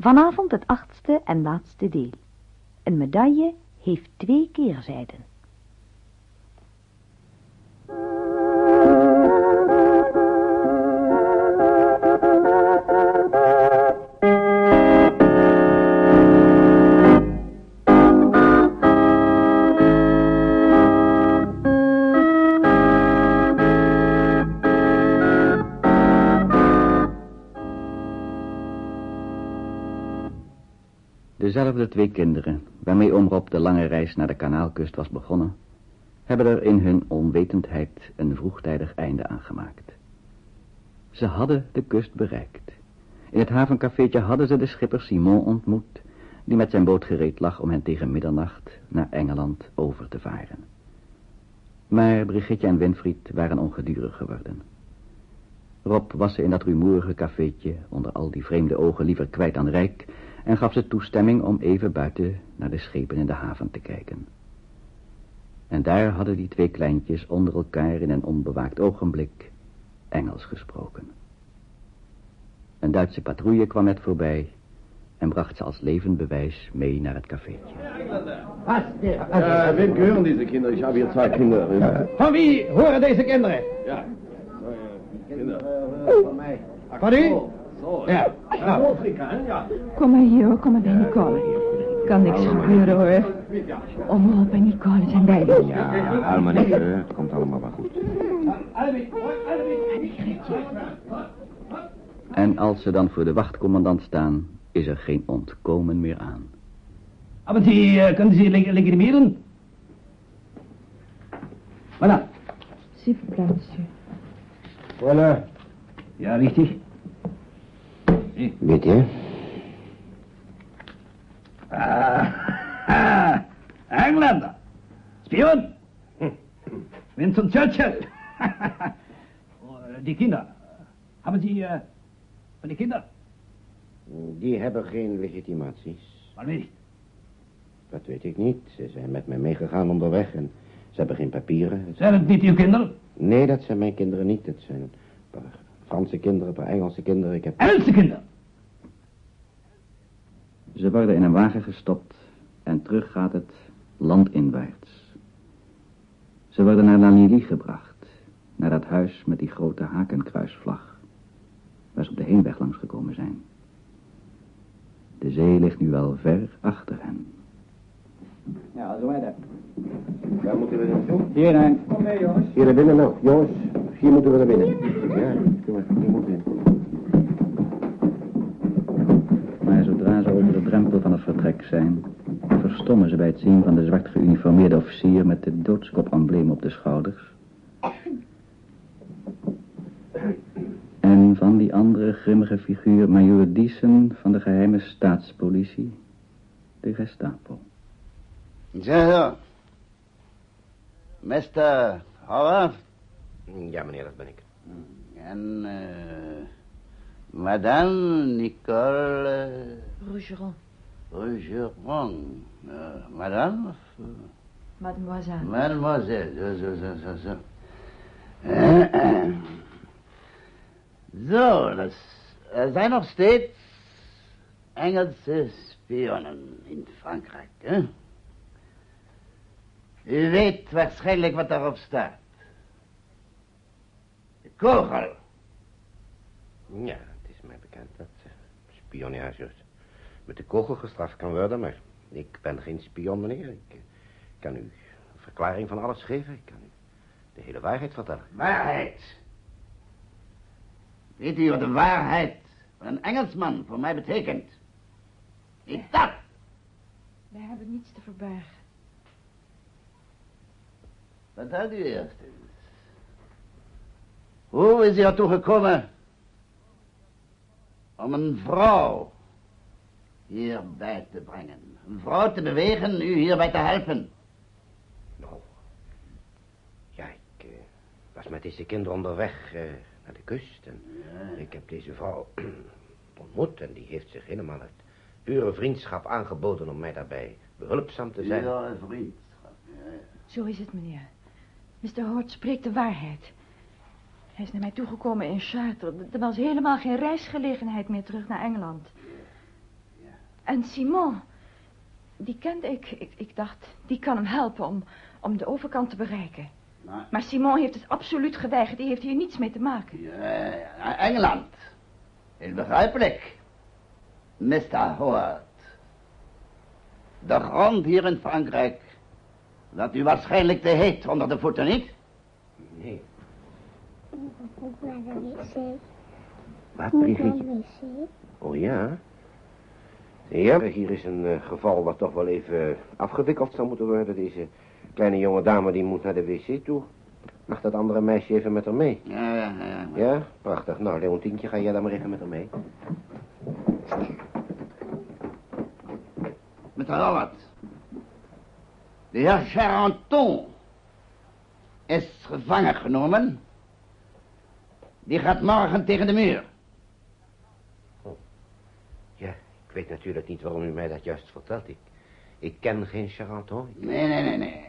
Vanavond het achtste en laatste deel. Een medaille heeft twee keerzijden. Twee kinderen, waarmee oom Rob de lange reis naar de kanaalkust was begonnen, hebben er in hun onwetendheid een vroegtijdig einde aangemaakt. Ze hadden de kust bereikt. In het havencafeetje hadden ze de schipper Simon ontmoet, die met zijn boot gereed lag om hen tegen middernacht naar Engeland over te varen. Maar Brigitte en Winfried waren ongedurig geworden. Rob was ze in dat rumoerige cafeetje onder al die vreemde ogen liever kwijt dan rijk en gaf ze toestemming om even buiten naar de schepen in de haven te kijken. En daar hadden die twee kleintjes onder elkaar in een onbewaakt ogenblik Engels gesproken. Een Duitse patrouille kwam net voorbij en bracht ze als levend bewijs mee naar het cafeetje. Was? Ja, wem gehören deze kinderen? Ik heb hier twee kinderen. Van wie horen deze kinderen? Ja. Kinder. Van mij. Van u? Zo, Ja. Nou, Afrika, ja. Kom maar hier hoor, kom maar bij Nicole. Kan niks gebeuren hoor. Om Rob en Nicole zijn bij je. Ja, huil maar niet, hè. het komt allemaal wel goed. En als ze dan voor de wachtcommandant staan, is er geen ontkomen meer aan. Aber Sie, äh, können Sie leg legitimieren? Voilà. Plaatsje. Voilà. Ja, richtig. Weet je? Ah, ah, Engländer. Spion. Winston Churchill. Die Kinder. Haben Sie, äh, von die Kinder? Die hebben geen legitimaties. Weet niet. Dat weet ik niet. Ze zijn met mij meegegaan onderweg en ze hebben geen papieren. Zijn het niet uw kinderen? Nee, dat zijn mijn kinderen niet. Het zijn een paar Franse kinderen, een paar Engelse kinderen. Ik heb... Engelse kinderen. Ze worden in een wagen gestopt en terug gaat het landinwaarts. Ze worden naar La Lily gebracht, naar dat huis met die grote hakenkruisvlag, waar ze op de heenweg langs gekomen zijn. De zee ligt nu wel ver achter hen. Ja, zo wij daar. Waar moeten we naartoe? Hierheen. Kom mee, jongens. Hier naar binnen nou. Jongens, hier moeten we naar binnen. Ja, kom maar. Hier moeten we. Maar zodra ze over de drempel van het vertrek zijn, verstommen ze bij het zien van de zwart geuniformeerde officier met het doodskop-embleem op de schouders. En van die andere grimmige figuur, Major Diesen van de geheime staatspolitie, de Gestapo. Zo. Mr. Howard. Ja, meneer, dat ben ik. En eh Madame Nicole Rougeron, Rougeron. Eh, madame? of, eh, mademoiselle. Mademoiselle, zo, zo, zo, zo, zo. Eh, eh. Zo, dat is- er zijn nog steeds Engelse spionnen in Frankrijk, hè? U weet waarschijnlijk wat daarop staat. De kogel. Ja, het is mij bekend dat uh, spionage met de kogel gestraft kan worden, maar ik ben geen spion, meneer. Ik eh, kan u een verklaring van alles geven. Ik kan u de hele waarheid vertellen. Waarheid. Weet u wat de waarheid van een Engelsman voor mij betekent? Niet dat. Wij hebben niets te verbergen. Vertelt u eerst eens. Hoe is u ertoe gekomen om een vrouw hierbij te brengen? Een vrouw te bewegen u hierbij te helpen? Nou, ja, ik eh, was met deze kinderen onderweg eh, naar de kust. En ik heb deze vrouw ontmoet en die heeft zich helemaal uit pure vriendschap aangeboden om mij daarbij behulpzaam te zijn. Vriendschap. Ja, ja. Zo is het, meneer. Mr. Hort spreekt de waarheid. Hij is naar mij toegekomen in Chartres. Er was helemaal geen reisgelegenheid meer terug naar Engeland. En Simon, die kende ik. ik. Ik dacht, die kan hem helpen om, om de overkant te bereiken. Maar Simon heeft het absoluut geweigerd. Die heeft hier niets mee te maken. ja, Engeland. Is begrijpelijk. Mr. Howard. De grond hier in Frankrijk. Dat u waarschijnlijk te heet onder de voeten, niet? Nee. Moet naar de wc. Wat, Brigitte? de wc. Oh ja? Ja, hier is een eh, geval wat toch wel even afgewikkeld zou moeten worden. Deze kleine jonge dame die moet naar de wc toe. Mag dat andere meisje even met haar mee? Ja, ja, ja. Ja, prachtig. Nou, Leontientje, ga jij dan maar even met haar mee. Mr. Howard. De heer Charenton is gevangen genomen. Die gaat morgen tegen de muur. Ja, ik weet natuurlijk niet waarom u mij dat juist vertelt. Ik, ik ken geen Charenton. Nee, nee, nee, nee.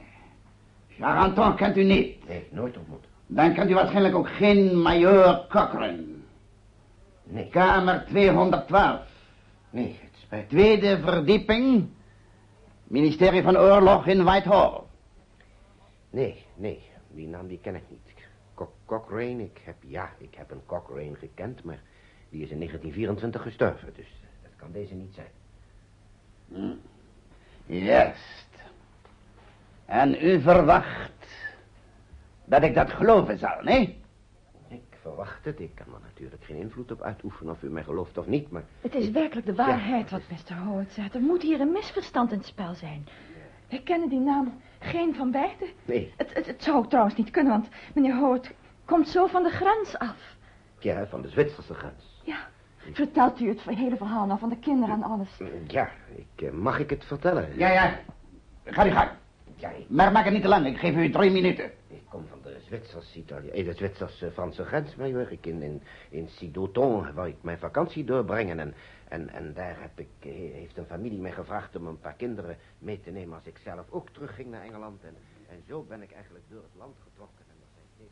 Charenton kent u niet. Nee, nooit ontmoet. Dan kent u waarschijnlijk ook geen major Cochrane. Nee, Kamer 212. nee, het spijt me. Tweede verdieping. Ministerie van Oorlog in Whitehall. Nee, nee, die naam die ken ik niet. Co- Cochrane, ik heb, ja, ik heb een Cochrane gekend, maar die is in 1924 gestorven, dus dat kan deze niet zijn. Juist. En u verwacht dat ik dat geloven zal, nee? Ik verwacht het, ik kan er natuurlijk geen invloed op uitoefenen of u mij gelooft of niet, maar Het is werkelijk de waarheid wat Mr. Howard zegt. Er moet hier een misverstand in het spel zijn. Ik ken die naam geen van beiden. nee, Het, het, het zou ook trouwens niet kunnen, want meneer Howard komt zo van de grens af. ja, van de Zwitserse grens. Ja, vertelt u het hele verhaal nou van de kinderen en alles. Ja, ik, eh, mag ik het vertellen? Ja, ja. Ga die gang. Ja, ik, Maar maak het niet te lang. Ik geef u drie minuten. Ik kom van de Zwitserse, Italië, eh, de Zwitserse Franse grens, major. Ik in, in, in waar ik mijn vakantie doorbrengen en, en, en daar heb ik, eh, heeft een familie mij gevraagd om een paar kinderen mee te nemen als ik zelf ook terugging naar Engeland. En, en zo ben ik eigenlijk door het land getrokken. En er zijn steeds...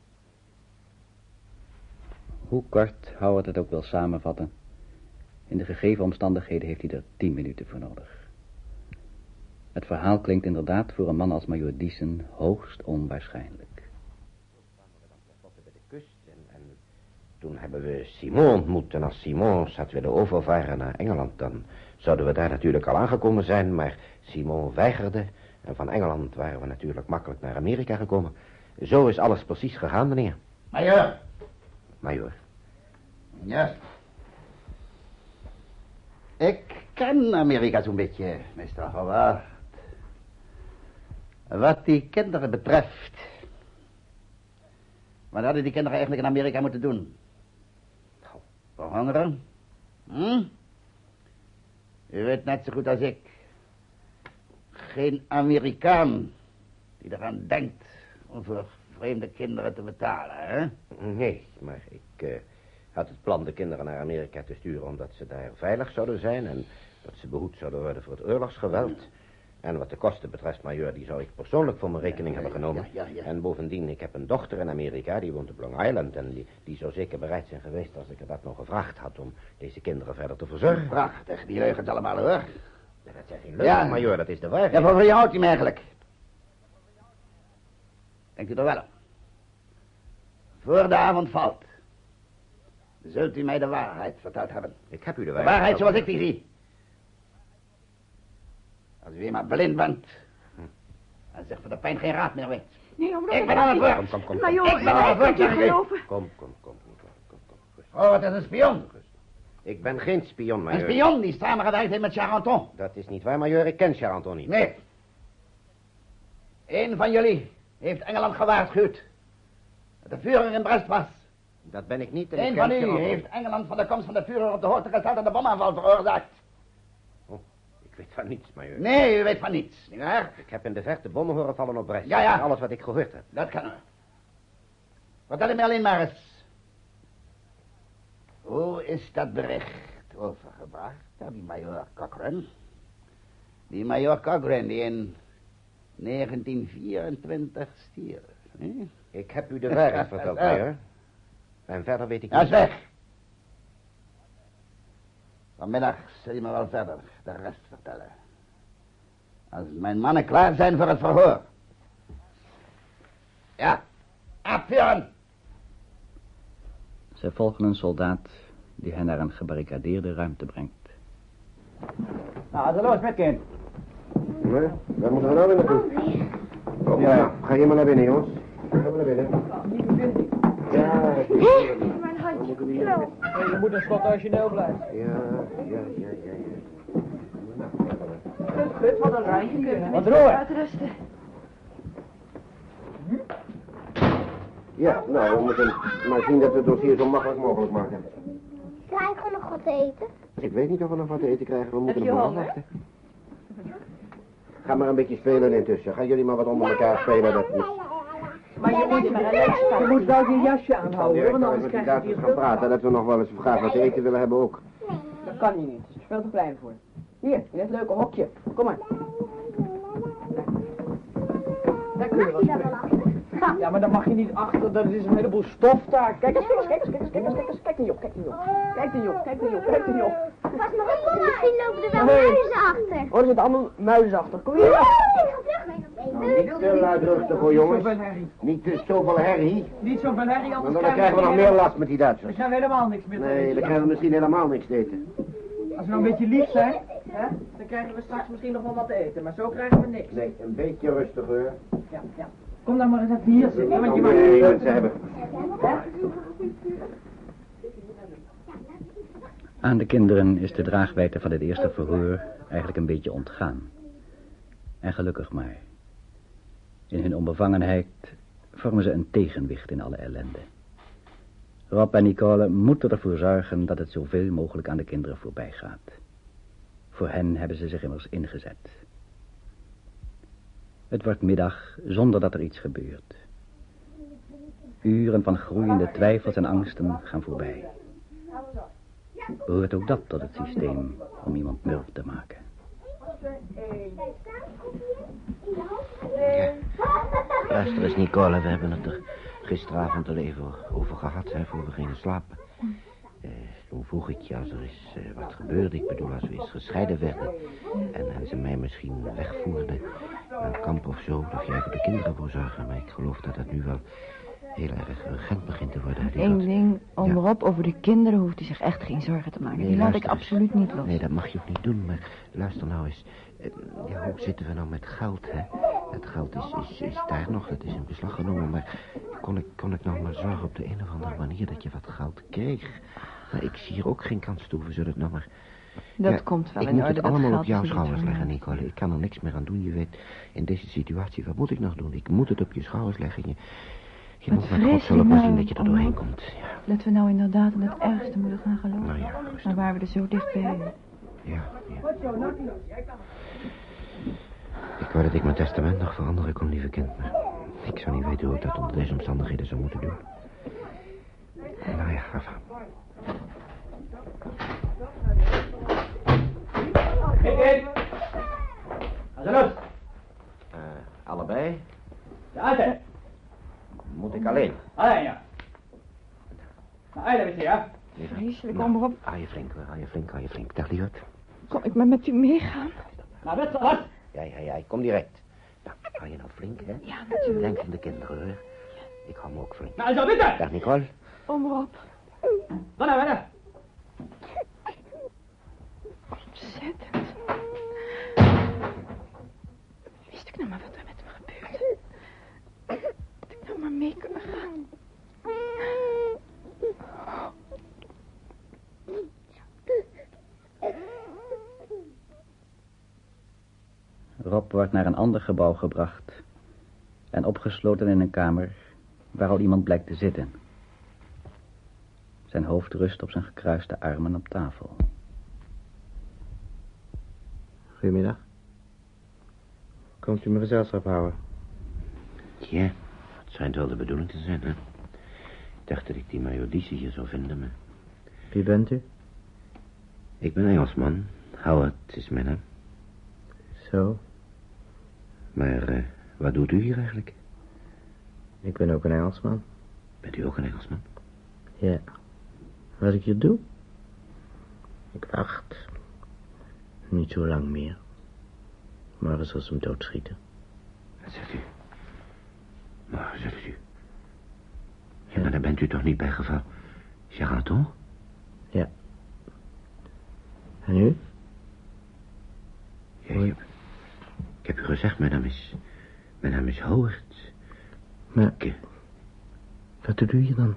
Hoe kort Howard het ook wil samenvatten. In de gegeven omstandigheden heeft hij er tien minuten voor nodig. Het verhaal klinkt inderdaad voor een man als majoor Diesen hoogst onwaarschijnlijk. kwamen we dan tenslotte bij de kust. En, en toen hebben we Simon ontmoet. En als Simon had willen overvaren naar Engeland, dan zouden we daar natuurlijk al aangekomen zijn. Maar Simon weigerde. En van Engeland waren we natuurlijk makkelijk naar Amerika gekomen. Zo is alles precies gegaan, meneer. Major. Major. Ja. Ik ken Amerika zo'n beetje, Mr. Howard. Wat die kinderen betreft. Wat hadden die kinderen eigenlijk in Amerika moeten doen? Verhongeren? Hm? U weet net zo goed als ik. Geen Amerikaan die eraan denkt om voor vreemde kinderen te betalen, hè? Nee, maar ik eh, had het plan de kinderen naar Amerika te sturen... omdat ze daar veilig zouden zijn... en dat ze behoed zouden worden voor het oorlogsgeweld. En wat de kosten betreft, major, die zou ik persoonlijk voor mijn rekening hebben genomen. Ja, ja, ja. En bovendien, ik heb een dochter in Amerika, die woont op Long Island... en die, die zou zeker bereid zijn geweest als ik er dat nog gevraagd had... om deze kinderen verder te verzorgen. Prachtig, die leugens allemaal hoor. Dat zijn geen leugens, Ja. major, dat is de waarheid. Ja, voor wie houdt hij me eigenlijk? Denkt u er wel aan? Voor de avond valt. Zult u mij de waarheid verteld hebben? Ik heb u de De waarheid waarheid zoals ik die zie. Als u eenmaal blind bent. En zegt voor de pijn geen raad meer weet. Nee, om Ik ben aan het woord. Kom, kom, kom. Maar kom. Ik ben aan het geloven. Kom, kom, kom, kom, kom. Oh, wat is een spion. Ik ben geen spion, Een major. spion die samengewerkt heeft met Charenton. Dat is niet waar, major. Ik ken Charenton niet. Nee. Een van jullie heeft Engeland gewaarschuwd. Dat de Führer in Brest was. Dat ben ik niet. Een ken van u Charenton. heeft Engeland van de komst van de Führer op de hoogte gesteld en de bomaanval veroorzaakt. Ik weet van niets, major. Nee, u weet van niets, nietwaar? Ik heb in de verte bommen horen vallen op Brest. Ja, ja. Dat is Alles wat ik gehoord heb. Dat kan u. Vertel me alleen maar eens. Hoe is dat bericht overgebracht aan die major Cochrane? Die major Cochrane die in 1924 stierf. hè? Ik heb u de waarheid verteld, Ja. major. En verder weet ik is niet. weg. Vanmiddag zul je me wel verder de rest vertellen. Als mijn mannen klaar zijn voor het verhoor. Ja, afvuren! Ze volgen een soldaat die hen naar een gebarricadeerde ruimte brengt. Nou, zo los met kind. Nee, moeten we nou weer naartoe? Oh, ja, ga je maar naar binnen, jongens. Ga maar naar binnen. Ja, Je moet een slot origineel blijven. ja, ja, ja, ja. ja. Gut, wat een rijtje. Wat roer. Uitrusten. Ja, nou, we moeten maar zien dat we het dossier zo makkelijk mogelijk maken. Krijgen we nog wat te eten? Ik weet niet of we nog wat te eten krijgen. We moeten nog honger? afwachten. Ga maar een beetje spelen intussen. Gaan jullie maar wat onder elkaar spelen. Dat. Maar je moet Je moet wel je jasje aanhouden, want Ja, anders krijg je hier gaan praten. Dat we nog wel eens graag wat te eten willen hebben ook. Dat kan hier niet. Het is veel te klein voor. Hier, in dit leuke hokje. Kom maar. Daar kun je wel. Ja, maar dan mag je niet achter. Dat is een heleboel stof daar. Kijk eens, kijk eens, kijk eens, kijk eens, kijk eens, kijk eens. Kijk die op, kijk die op. Kijk die op, kijk die op, kijk die op. Pas maar op, misschien lopen er wel muizen achter. Oh, er zitten allemaal muizen achter. Kom hier. Vlug. Niet te luidruchtig hoor, jongens. Niet te zoveel herrie. Niet zoveel herrie, Want anders dan krijgen we nog meer last met die Duitsers. we helemaal niks meer Nee, dan krijgen we misschien helemaal niks te eten. Als we nou een beetje lief zijn, hè, dan krijgen we straks misschien nog wel wat te eten. Maar zo krijgen we niks. Nee, een beetje rustiger. Ja, ja. Kom dan maar eens even hier zitten, want je mag niet mensen hebben. Aan de kinderen is de draagwijte van het eerste verhoor eigenlijk een beetje ontgaan. En gelukkig maar. In hun onbevangenheid vormen ze een tegenwicht in alle ellende. Rob en Nicole moeten ervoor zorgen dat het zoveel mogelijk aan de kinderen voorbij gaat. Voor hen hebben ze zich immers ingezet. Het wordt middag zonder dat er iets gebeurt. Uren van groeiende twijfels en angsten gaan voorbij. Behoort ook dat tot het systeem om iemand murf te maken. Luister eens, Nicole, we hebben het er gisteravond al even over gehad, hè, voor we gingen slapen. Eh, toen vroeg ik je als er is eh, wat gebeurde, ik bedoel als we eens gescheiden werden... En, en ze mij misschien wegvoerden naar een kamp of zo, of jij voor de kinderen voor zorgen. Maar ik geloof dat dat nu wel heel erg urgent begint te worden. Eén ding, Ja. Rob over de kinderen hoeft hij zich echt geen zorgen te maken. Nee, Die laat ik absoluut niet los. Nee, dat mag je ook niet doen, maar luister nou eens. Eh, Ja, hoe zitten we nou met geld, hè? Het geld is, is, is daar nog, het is in beslag genomen, maar kon ik, kon ik nou maar zorgen op de een of andere manier dat je wat geld kreeg? Maar ik zie hier ook geen kans toe, we zullen het nou maar... Dat Ja, komt wel ik in moet orde. het dat allemaal geld op jouw schouders leggen. Nicole. Ik kan er niks meer aan doen, je weet, in deze situatie, wat moet ik nog doen? Ik moet het op je schouders leggen, je, je moet met God zullen maar nou, zien dat je er doorheen komt. Ja, Dat we nou inderdaad in het ergste moeten gaan geloven. nou ja, rustig. Maar waar we er zo dichtbij zijn. Ja, ja. Ik wou dat ik mijn testament nog veranderen kon, lieve kind, maar ik zou niet weten hoe ik dat onder deze omstandigheden zou moeten doen. Nou ja. Kijk ze los. Eh, allebei? Ja, altijd. Moet ik alleen? Alleen, ja. Nou, uit even, ja. Vreselijk, Nou, om Rob. Hou je flink. Hou je flink, hou je flink. Dag, lieverd. Kom ik maar met u meegaan? Nou, dat is wat. Ja, ja, ja, ik kom direct. Nou, hou je nou flink, hè? Ja, natuurlijk. Denk aan de kinderen, hoor. Ik hou me ook flink. Nou, zo bitte. Dag, Nicole. Om Rob. Wat wat nou? Ontzettend. Wist ik nou maar wat er met hem gebeurde. Dat ik nou maar mee kunnen gaan. Rob wordt naar een ander gebouw gebracht en opgesloten in een kamer waar al iemand blijkt te zitten. Zijn hoofd rust op zijn gekruiste armen op tafel. Goedemiddag. Komt u me gezelschap houden? Ja, het schijnt wel de bedoeling te zijn, hè? Ik dacht dat ik die majordice hier zou vinden, maar... Wie bent u? Ik ben Engelsman. Howard is mijn naam. Zo, Maar eh, wat doet u hier eigenlijk? ik ben ook een Engelsman. Bent u ook een Engelsman? Ja. Wat ik hier doe? Ik wacht. Niet zo lang meer. Morgen zal ze hem doodschieten. Wat zegt u? Maar, zegt u? Ja, maar dan bent u toch niet bij geval Charenton? Ja. En u? Ja, ik, heb, ik heb u gezegd, mijn naam is... Mijn naam is Howard. Maar, Ik, wat doet u hier dan?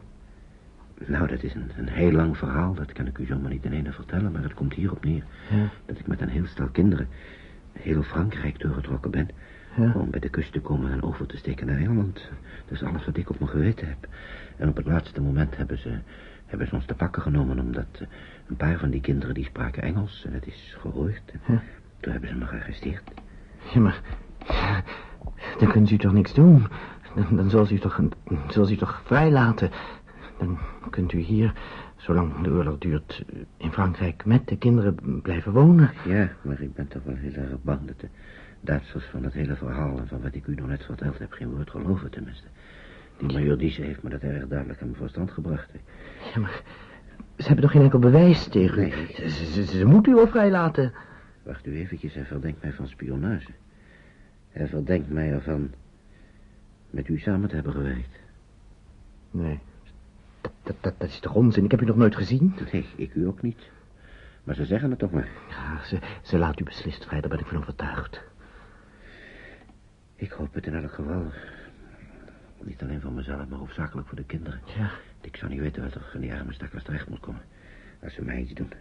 Nou, dat is een, een heel lang verhaal. Dat kan ik u zomaar niet in ene vertellen. Maar het komt hierop neer. Ja. Dat ik met een heel stel kinderen... heel Frankrijk doorgetrokken ben... Ja. om bij de kust te komen en over te steken naar Engeland. Dat is alles wat ik op mijn geweten heb. En op het laatste moment hebben ze, hebben ze ons te pakken genomen... omdat eh, een paar van die kinderen die spraken Engels... en het is gehoord. Ja. Toen hebben ze me gearresteerd. Ja, maar... ja, dan kunt u toch niks doen? Dan, dan zal ze u toch, zal ze u toch vrijlaten? Dan kunt u hier, zolang de oorlog duurt, in Frankrijk met de kinderen blijven wonen. Ja, maar ik ben toch wel heel erg bang dat de Duitsers van het hele verhaal... en van wat ik u nog net verteld heb, geen woord geloven tenminste. Die major heeft me dat erg duidelijk aan mijn verstand gebracht. Ja, maar ze hebben toch geen enkel bewijs tegen u? Nee. Ze, ze, ze, ze moeten u wel vrijlaten. Wacht u eventjes, hij verdenkt mij van spionage. Hij verdenkt mij ervan met u samen te hebben gewerkt. Nee, dat, dat, dat, dat is toch onzin? Ik heb u nog nooit gezien? Nee, ik u ook niet. Maar ze zeggen het toch maar. Ja, ze, ze laat u beslist vrij, daar ben ik van overtuigd. Ik hoop het in elk geval. Niet alleen voor mezelf, maar hoofdzakelijk voor de kinderen. Ja, Ik zou niet weten wat er van die arme stakkers terecht moet komen. Als ze mij iets doen.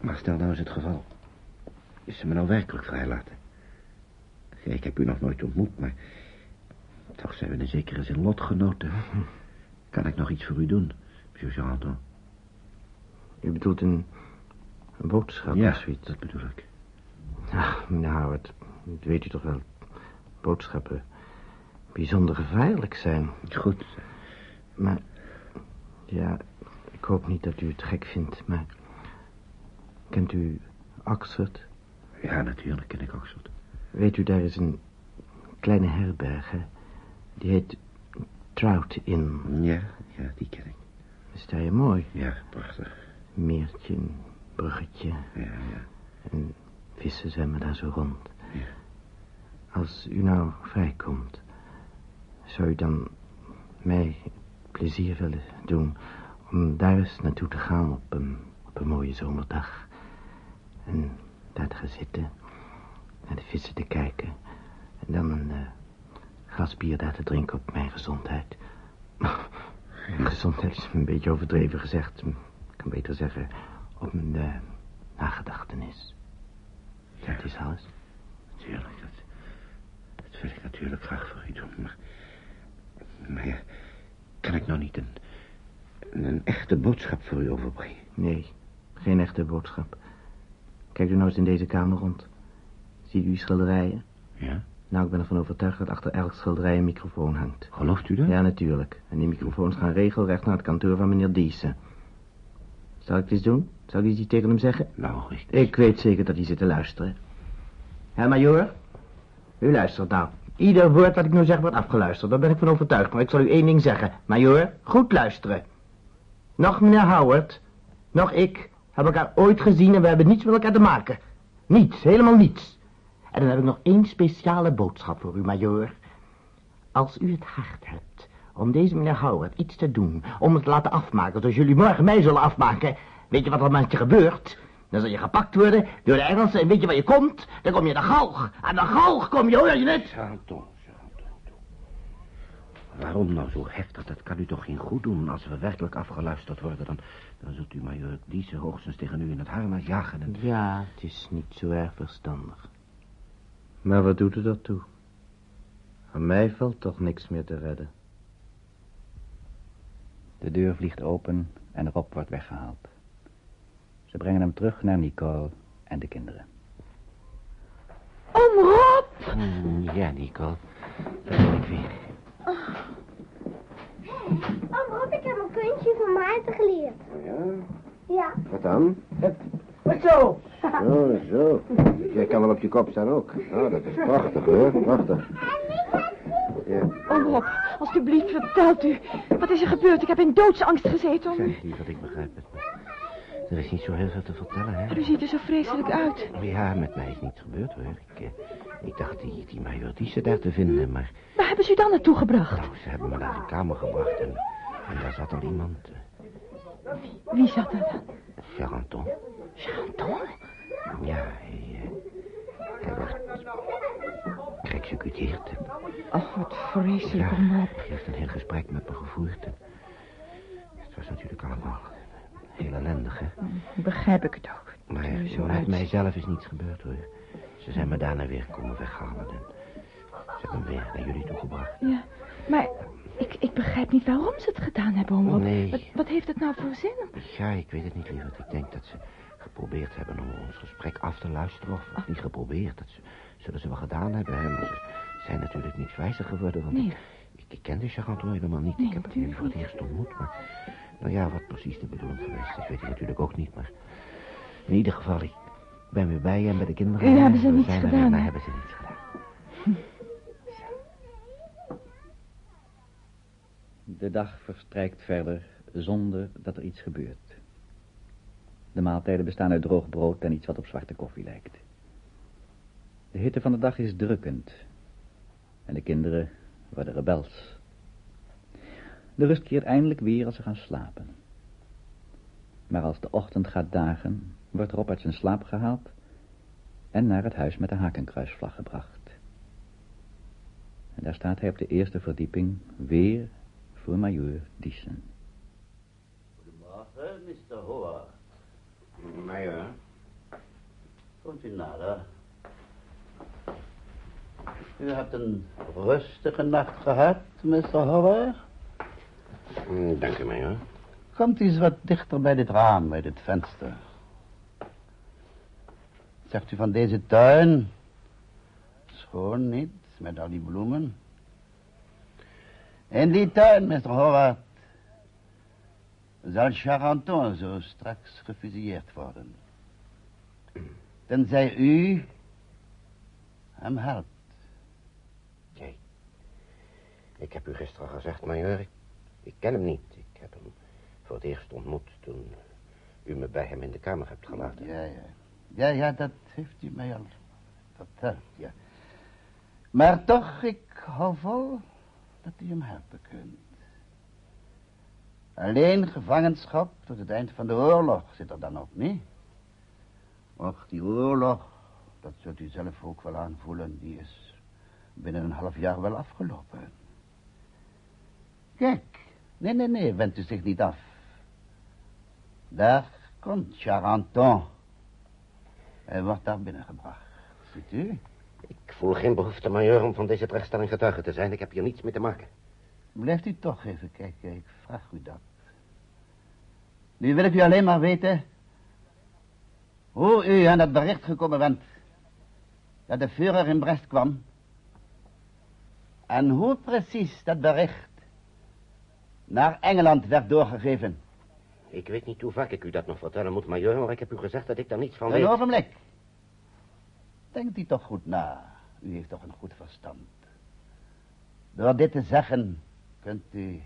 Maar stel nou eens het geval. Is ze me nou werkelijk vrijlaten? Ik heb u nog nooit ontmoet, maar... Toch zijn we in zekere zin lotgenoten. hè? Kan ik nog iets voor u doen, monsieur Charenton? u bedoelt een, een boodschap Ja, zoiets? dat bedoel ik. Ach, nou, het, het weet u toch wel. Boodschappen bijzonder gevaarlijk zijn. Goed. Maar, ja, ik hoop niet dat u het gek vindt, maar... Kent u Oxford? Ja, natuurlijk ken ik Oxford. Weet u, daar is een kleine herberg, hè? Die heet Trout Inn. Ja, ja, die ken ik. Is daar je mooi? Ja, prachtig. Meertje, een bruggetje. Ja, ja. En vissen zwemmen daar zo rond. Ja. Als u nou vrijkomt, zou u dan mij plezier willen doen om daar eens naartoe te gaan op een, op een mooie zomerdag. En daar te gaan zitten, naar de vissen te kijken. En dan een eh, glas bier daar te drinken op mijn gezondheid. Gezondheid is een beetje overdreven gezegd. Ik kan beter zeggen op mijn eh, nagedachtenis. Dat is alles. Natuurlijk, dat, dat wil ik natuurlijk graag voor u doen, maar... Maar ja, kan ik nou niet een, een echte boodschap voor u overbrengen? Nee, geen echte boodschap. Kijk u nou eens in deze kamer rond. Ziet u schilderijen? Ja? Nou, ik ben ervan overtuigd dat achter elk schilderij een microfoon hangt. Gelooft u dat? Ja, natuurlijk. En die microfoons gaan regelrecht naar het kantoor van meneer Diesen. Zal ik dit doen? Zal ik iets tegen hem zeggen? Nou, ik... Ik weet zeker dat hij zit te luisteren. Hé, majoor? U luistert nou. Ieder woord wat ik nu zeg wordt afgeluisterd. Daar ben ik van overtuigd. Maar ik zal u één ding zeggen. Majoor, goed luisteren. Nog meneer Howard, nog ik, hebben elkaar ooit gezien en we hebben niets met elkaar te maken. Niets, helemaal niets. En dan heb ik nog één speciale boodschap voor u, majoor. Als u het hart hebt om deze meneer Howard iets te doen, om het te laten afmaken zoals jullie morgen mij zullen afmaken, weet je wat er met je gebeurt? Dan zal je gepakt worden door de Engelsen en weet je waar je komt? Dan kom je naar galg. Aan de galg kom je, hoor je Charenton. Waarom nou zo heftig? Dat kan u toch geen goed doen als we werkelijk afgeluisterd worden. Dan, dan zult u major Dieze hoogstens tegen u in het harnas jagen. En... Ja, het is niet zo erg verstandig. Maar wat doet er dat toe? Aan mij valt toch niks meer te redden. De deur vliegt open en Rob wordt weggehaald. Ze brengen hem terug naar Nicole en de kinderen. Om Rob! Mm, Ja, Nicole. Daar ben ik weer. Om Rob, ik heb een kunstje van Maarten geleerd. Ja, Ja. wat dan? Wat zo? Zo, zo. Jij kan wel op je kop staan ook. Oh, dat is prachtig, hoor. Prachtig. Ja. Om Rob, Alsjeblieft, vertelt u. Wat is er gebeurd? Ik heb in doodsangst gezeten om u. Zeg, lieverd, ik begrijp het. Er is niet zo heel veel te vertellen, hè? U ziet er zo vreselijk uit. Ja, met mij is niets gebeurd, hoor. Ik, eh, ik dacht die, die Diesse daar te vinden, maar... Waar hebben ze u dan naartoe gebracht? Nou, ze hebben me naar de kamer gebracht en, en daar zat al iemand. eh, Wie zat er dan? Charenton. Chanton? Ja, hij, eh, hij werd geëxecuteerd. Oh, wat vreselijk Ja, om op. hij heeft een heel gesprek met me gevoerd. Het was natuurlijk allemaal heel ellendig, hè? Begrijp ik het ook. Maar met uitziet. mijzelf is niets gebeurd, hoor. Ze zijn me daarna weer komen weghalen en ze hebben me weer naar jullie toegebracht. Ja, maar ik, ik begrijp niet waarom ze het gedaan hebben, Omroep. Nee. Wat, wat heeft het nou voor zin? Ja, ik weet het niet, lieverd. Ik denk dat ze geprobeerd hebben om ons gesprek af te luisteren. Of, niet geprobeerd. Dat ze, zullen ze wel gedaan hebben. Hè? Maar ze zijn natuurlijk niets wijzer geworden. Want Nee. ik, ik, ik ken de Charanton helemaal niet. Nee, ik heb hem voor het eerst ontmoet. Maar nou ja, wat precies de bedoeling geweest is, weet ik natuurlijk ook niet. Maar in ieder geval, ik ben weer bij en bij de kinderen. Ja, hebben ze niets zijn gedaan, weer, maar hebben ze niets gedaan. De dag verstrijkt verder zonder dat er iets gebeurt. De maaltijden bestaan uit droog brood en iets wat op zwarte koffie lijkt. De hitte van de dag is drukkend. En de kinderen worden rebels. De rust keert eindelijk weer als ze gaan slapen. Maar als de ochtend gaat dagen, wordt Rob uit zijn slaap gehaald en naar het huis met de hakenkruisvlag gebracht. En daar staat hij op de eerste verdieping weer voor majoor Diesen. Goedemorgen, Mr. Howard. Major. Komt u nader. U hebt een rustige nacht gehad, Mr. Howard. Mm, Dank u, major. Komt eens wat dichter bij dit raam, bij dit venster. Zegt u van deze tuin? Schoon niet, met al die bloemen. In die tuin, Mr. Howard, zal Charenton zo straks gefusilleerd worden. Tenzij u hem helpt. Kijk, ik heb u gisteren gezegd, major, ik, ik ken hem niet. Ik heb hem voor het eerst ontmoet toen u me bij hem in de kamer hebt gelaten. Ja, ja. Ja, ja, dat heeft u mij al verteld, ja. Maar toch, ik hou vol dat u hem helpen kunt. Alleen gevangenschap tot het eind van de oorlog zit er dan ook niet. Och, die oorlog, dat zult u zelf ook wel aanvoelen, die is binnen een half jaar wel afgelopen. Kijk, nee, nee, nee, wendt u zich niet af. Daar komt Charenton. Hij wordt daar binnengebracht. Ziet u? Ik voel geen behoefte, major, om van deze terechtstelling getuige te zijn. Ik heb hier niets mee te maken. Blijft u toch even kijken, ik vraag u dat. Nu wil ik u alleen maar weten... hoe u aan het bericht gekomen bent... dat de Führer in Brest kwam... en hoe precies dat bericht... naar Engeland werd doorgegeven. Ik weet niet hoe vaak ik u dat nog vertellen moet, major, maar ik heb u gezegd dat ik daar niets van Een weet. ogenblik. Denkt u toch goed na. U heeft toch een goed verstand. Door dit te zeggen kunt u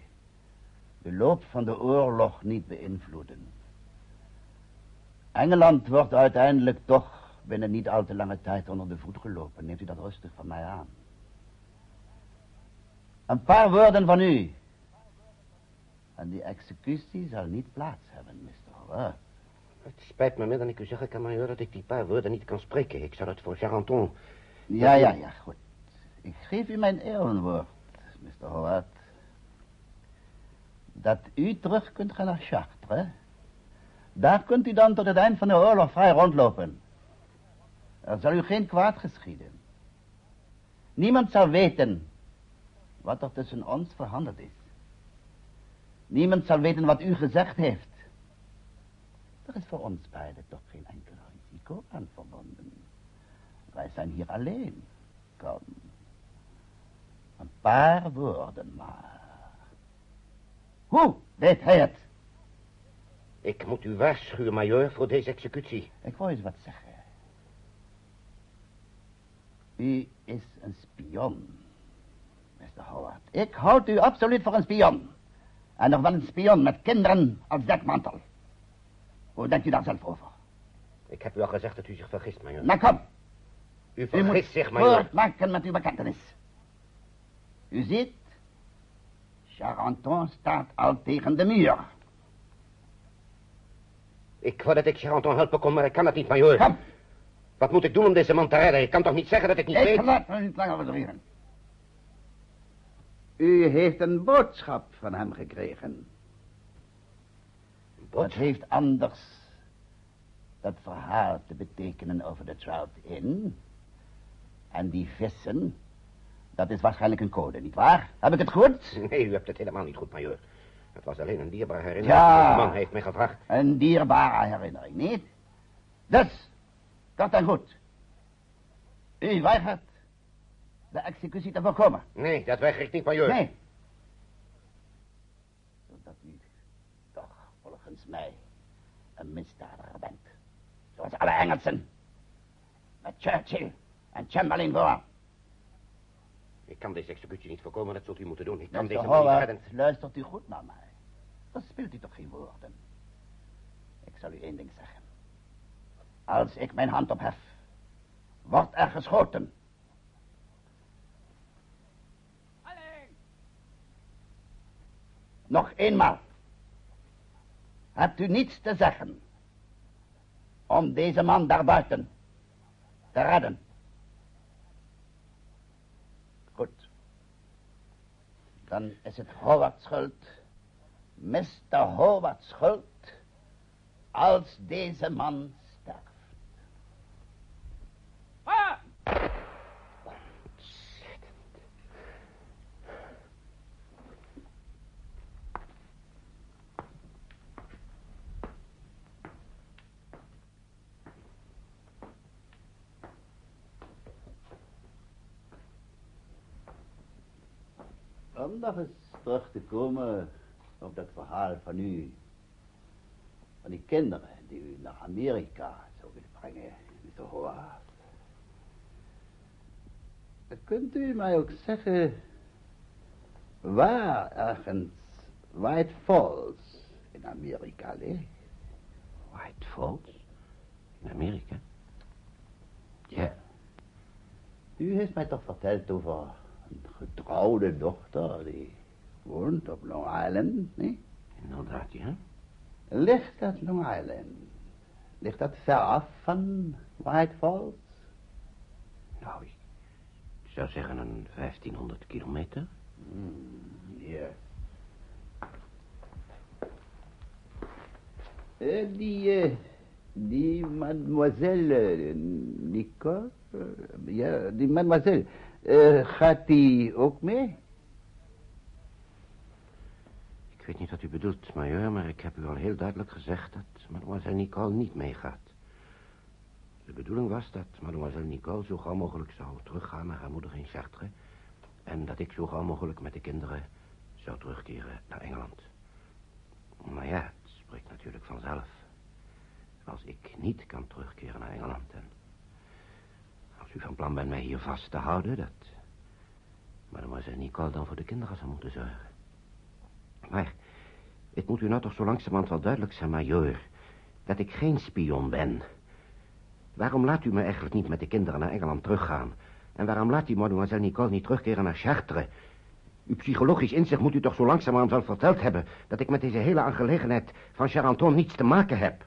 de loop van de oorlog niet beïnvloeden. Engeland wordt uiteindelijk toch binnen niet al te lange tijd onder de voet gelopen. Neemt u dat rustig van mij aan. Een paar woorden van u. En die executie zal niet plaats hebben, Mr. Howard. Het spijt me meer dan ik u zeggen kan, major, dat ik die paar woorden niet kan spreken. Ik zal het voor Charenton. Ja, ja, ja, goed. Ik geef u mijn ehrenwoord, Mr. Howard. Dat u terug kunt gaan naar Chartres. Daar kunt u dan tot het eind van de oorlog vrij rondlopen. Er zal u geen kwaad geschieden. Niemand zal weten wat er tussen ons verhandeld is. Niemand zal weten wat u gezegd heeft. Er is voor ons beiden toch geen enkel risico aan verbonden. Wij zijn hier alleen. Kom. Een paar woorden maar. Hoe deed hij het? Ik moet u waarschuwen, major, voor deze executie. Ik wou eens wat zeggen. U is een spion, Mr. Howard. Ik houd u absoluut voor een spion. En nog wel een spion met kinderen als dekmantel. Hoe denkt u daar zelf over? Ik heb u al gezegd dat u zich vergist, majoor. Nou kom, U u vergist moet zich, majoor. voortmaken met uw bekentenis. U ziet, Charenton staat al tegen de muur. Ik wou dat ik Charenton helpen kon, maar ik kan dat niet, majoor. Kom, Wat moet ik doen om deze man te redden? Ik kan toch niet zeggen dat ik niet ik weet... laat me niet langer bedriegen. U heeft een boodschap van hem gekregen. Wat heeft anders dat verhaal te betekenen over de Trout Inn? En die vissen, dat is waarschijnlijk een code, nietwaar? Heb ik het goed? Nee, u hebt het helemaal niet goed, majoor. Het was alleen een dierbare herinnering. Ja. Deze man heeft mij gevraagd. Een dierbare herinnering, niet? Dus, kort en goed. U weigert de executie te voorkomen. Nee, dat weiger ik niet, majoor. Nee. Zodat u toch volgens mij een misdadiger bent. Zoals alle Engelsen. Met Churchill en Chamberlain voor. Ik kan deze executie niet voorkomen, dat zult u moeten doen. Ik kan Mr. deze man niet redden. luistert u goed naar mij. Verspilt u toch geen woorden. Ik zal u één ding zeggen. Als ik mijn hand ophef, wordt er geschoten. Nog eenmaal. Hebt u niets te zeggen om deze man daarbuiten te redden? Goed. Dan is het Howard's schuld, Mr. Howard's schuld, als deze man sterft. Om nog eens terug te komen op dat verhaal van u. Van die kinderen die u naar Amerika zou willen brengen, Mr. Howard. Kunt u mij ook zeggen waar ergens White Falls in Amerika ligt? White Falls? In Amerika? Ja. U heeft mij toch verteld over een getrouwde dochter die woont op Long Island, nee? Inderdaad, ja. Ligt dat Long Island? Ligt dat ver af van White Falls? Nou, ik zou zeggen een 1500 kilometer. Ja. Eh, die, eh, die mademoiselle eh, Nicole, eh, ja, die mademoiselle, eh, gaat die ook mee? Ik weet niet wat u bedoelt, majoor, maar ik heb u al heel duidelijk gezegd dat mademoiselle Nicole niet meegaat. De bedoeling was dat mademoiselle Nicole zo gauw mogelijk zou teruggaan naar haar moeder in Chartres. En dat ik zo gauw mogelijk met de kinderen zou terugkeren naar Engeland. Maar ja, het spreekt natuurlijk vanzelf. Als ik niet kan terugkeren naar Engeland u van plan bent mij hier vast te houden, dat mademoiselle Nicole dan voor de kinderen zou moeten zorgen. Maar het moet u nou toch zo langzamerhand wel duidelijk zijn, majoor, dat ik geen spion ben. Waarom laat u me eigenlijk niet met de kinderen naar Engeland teruggaan? En waarom laat u mademoiselle Nicole niet terugkeren naar Chartres? Uw psychologisch inzicht moet u toch zo langzamerhand wel verteld hebben... dat ik met deze hele aangelegenheid van Charenton niets te maken heb.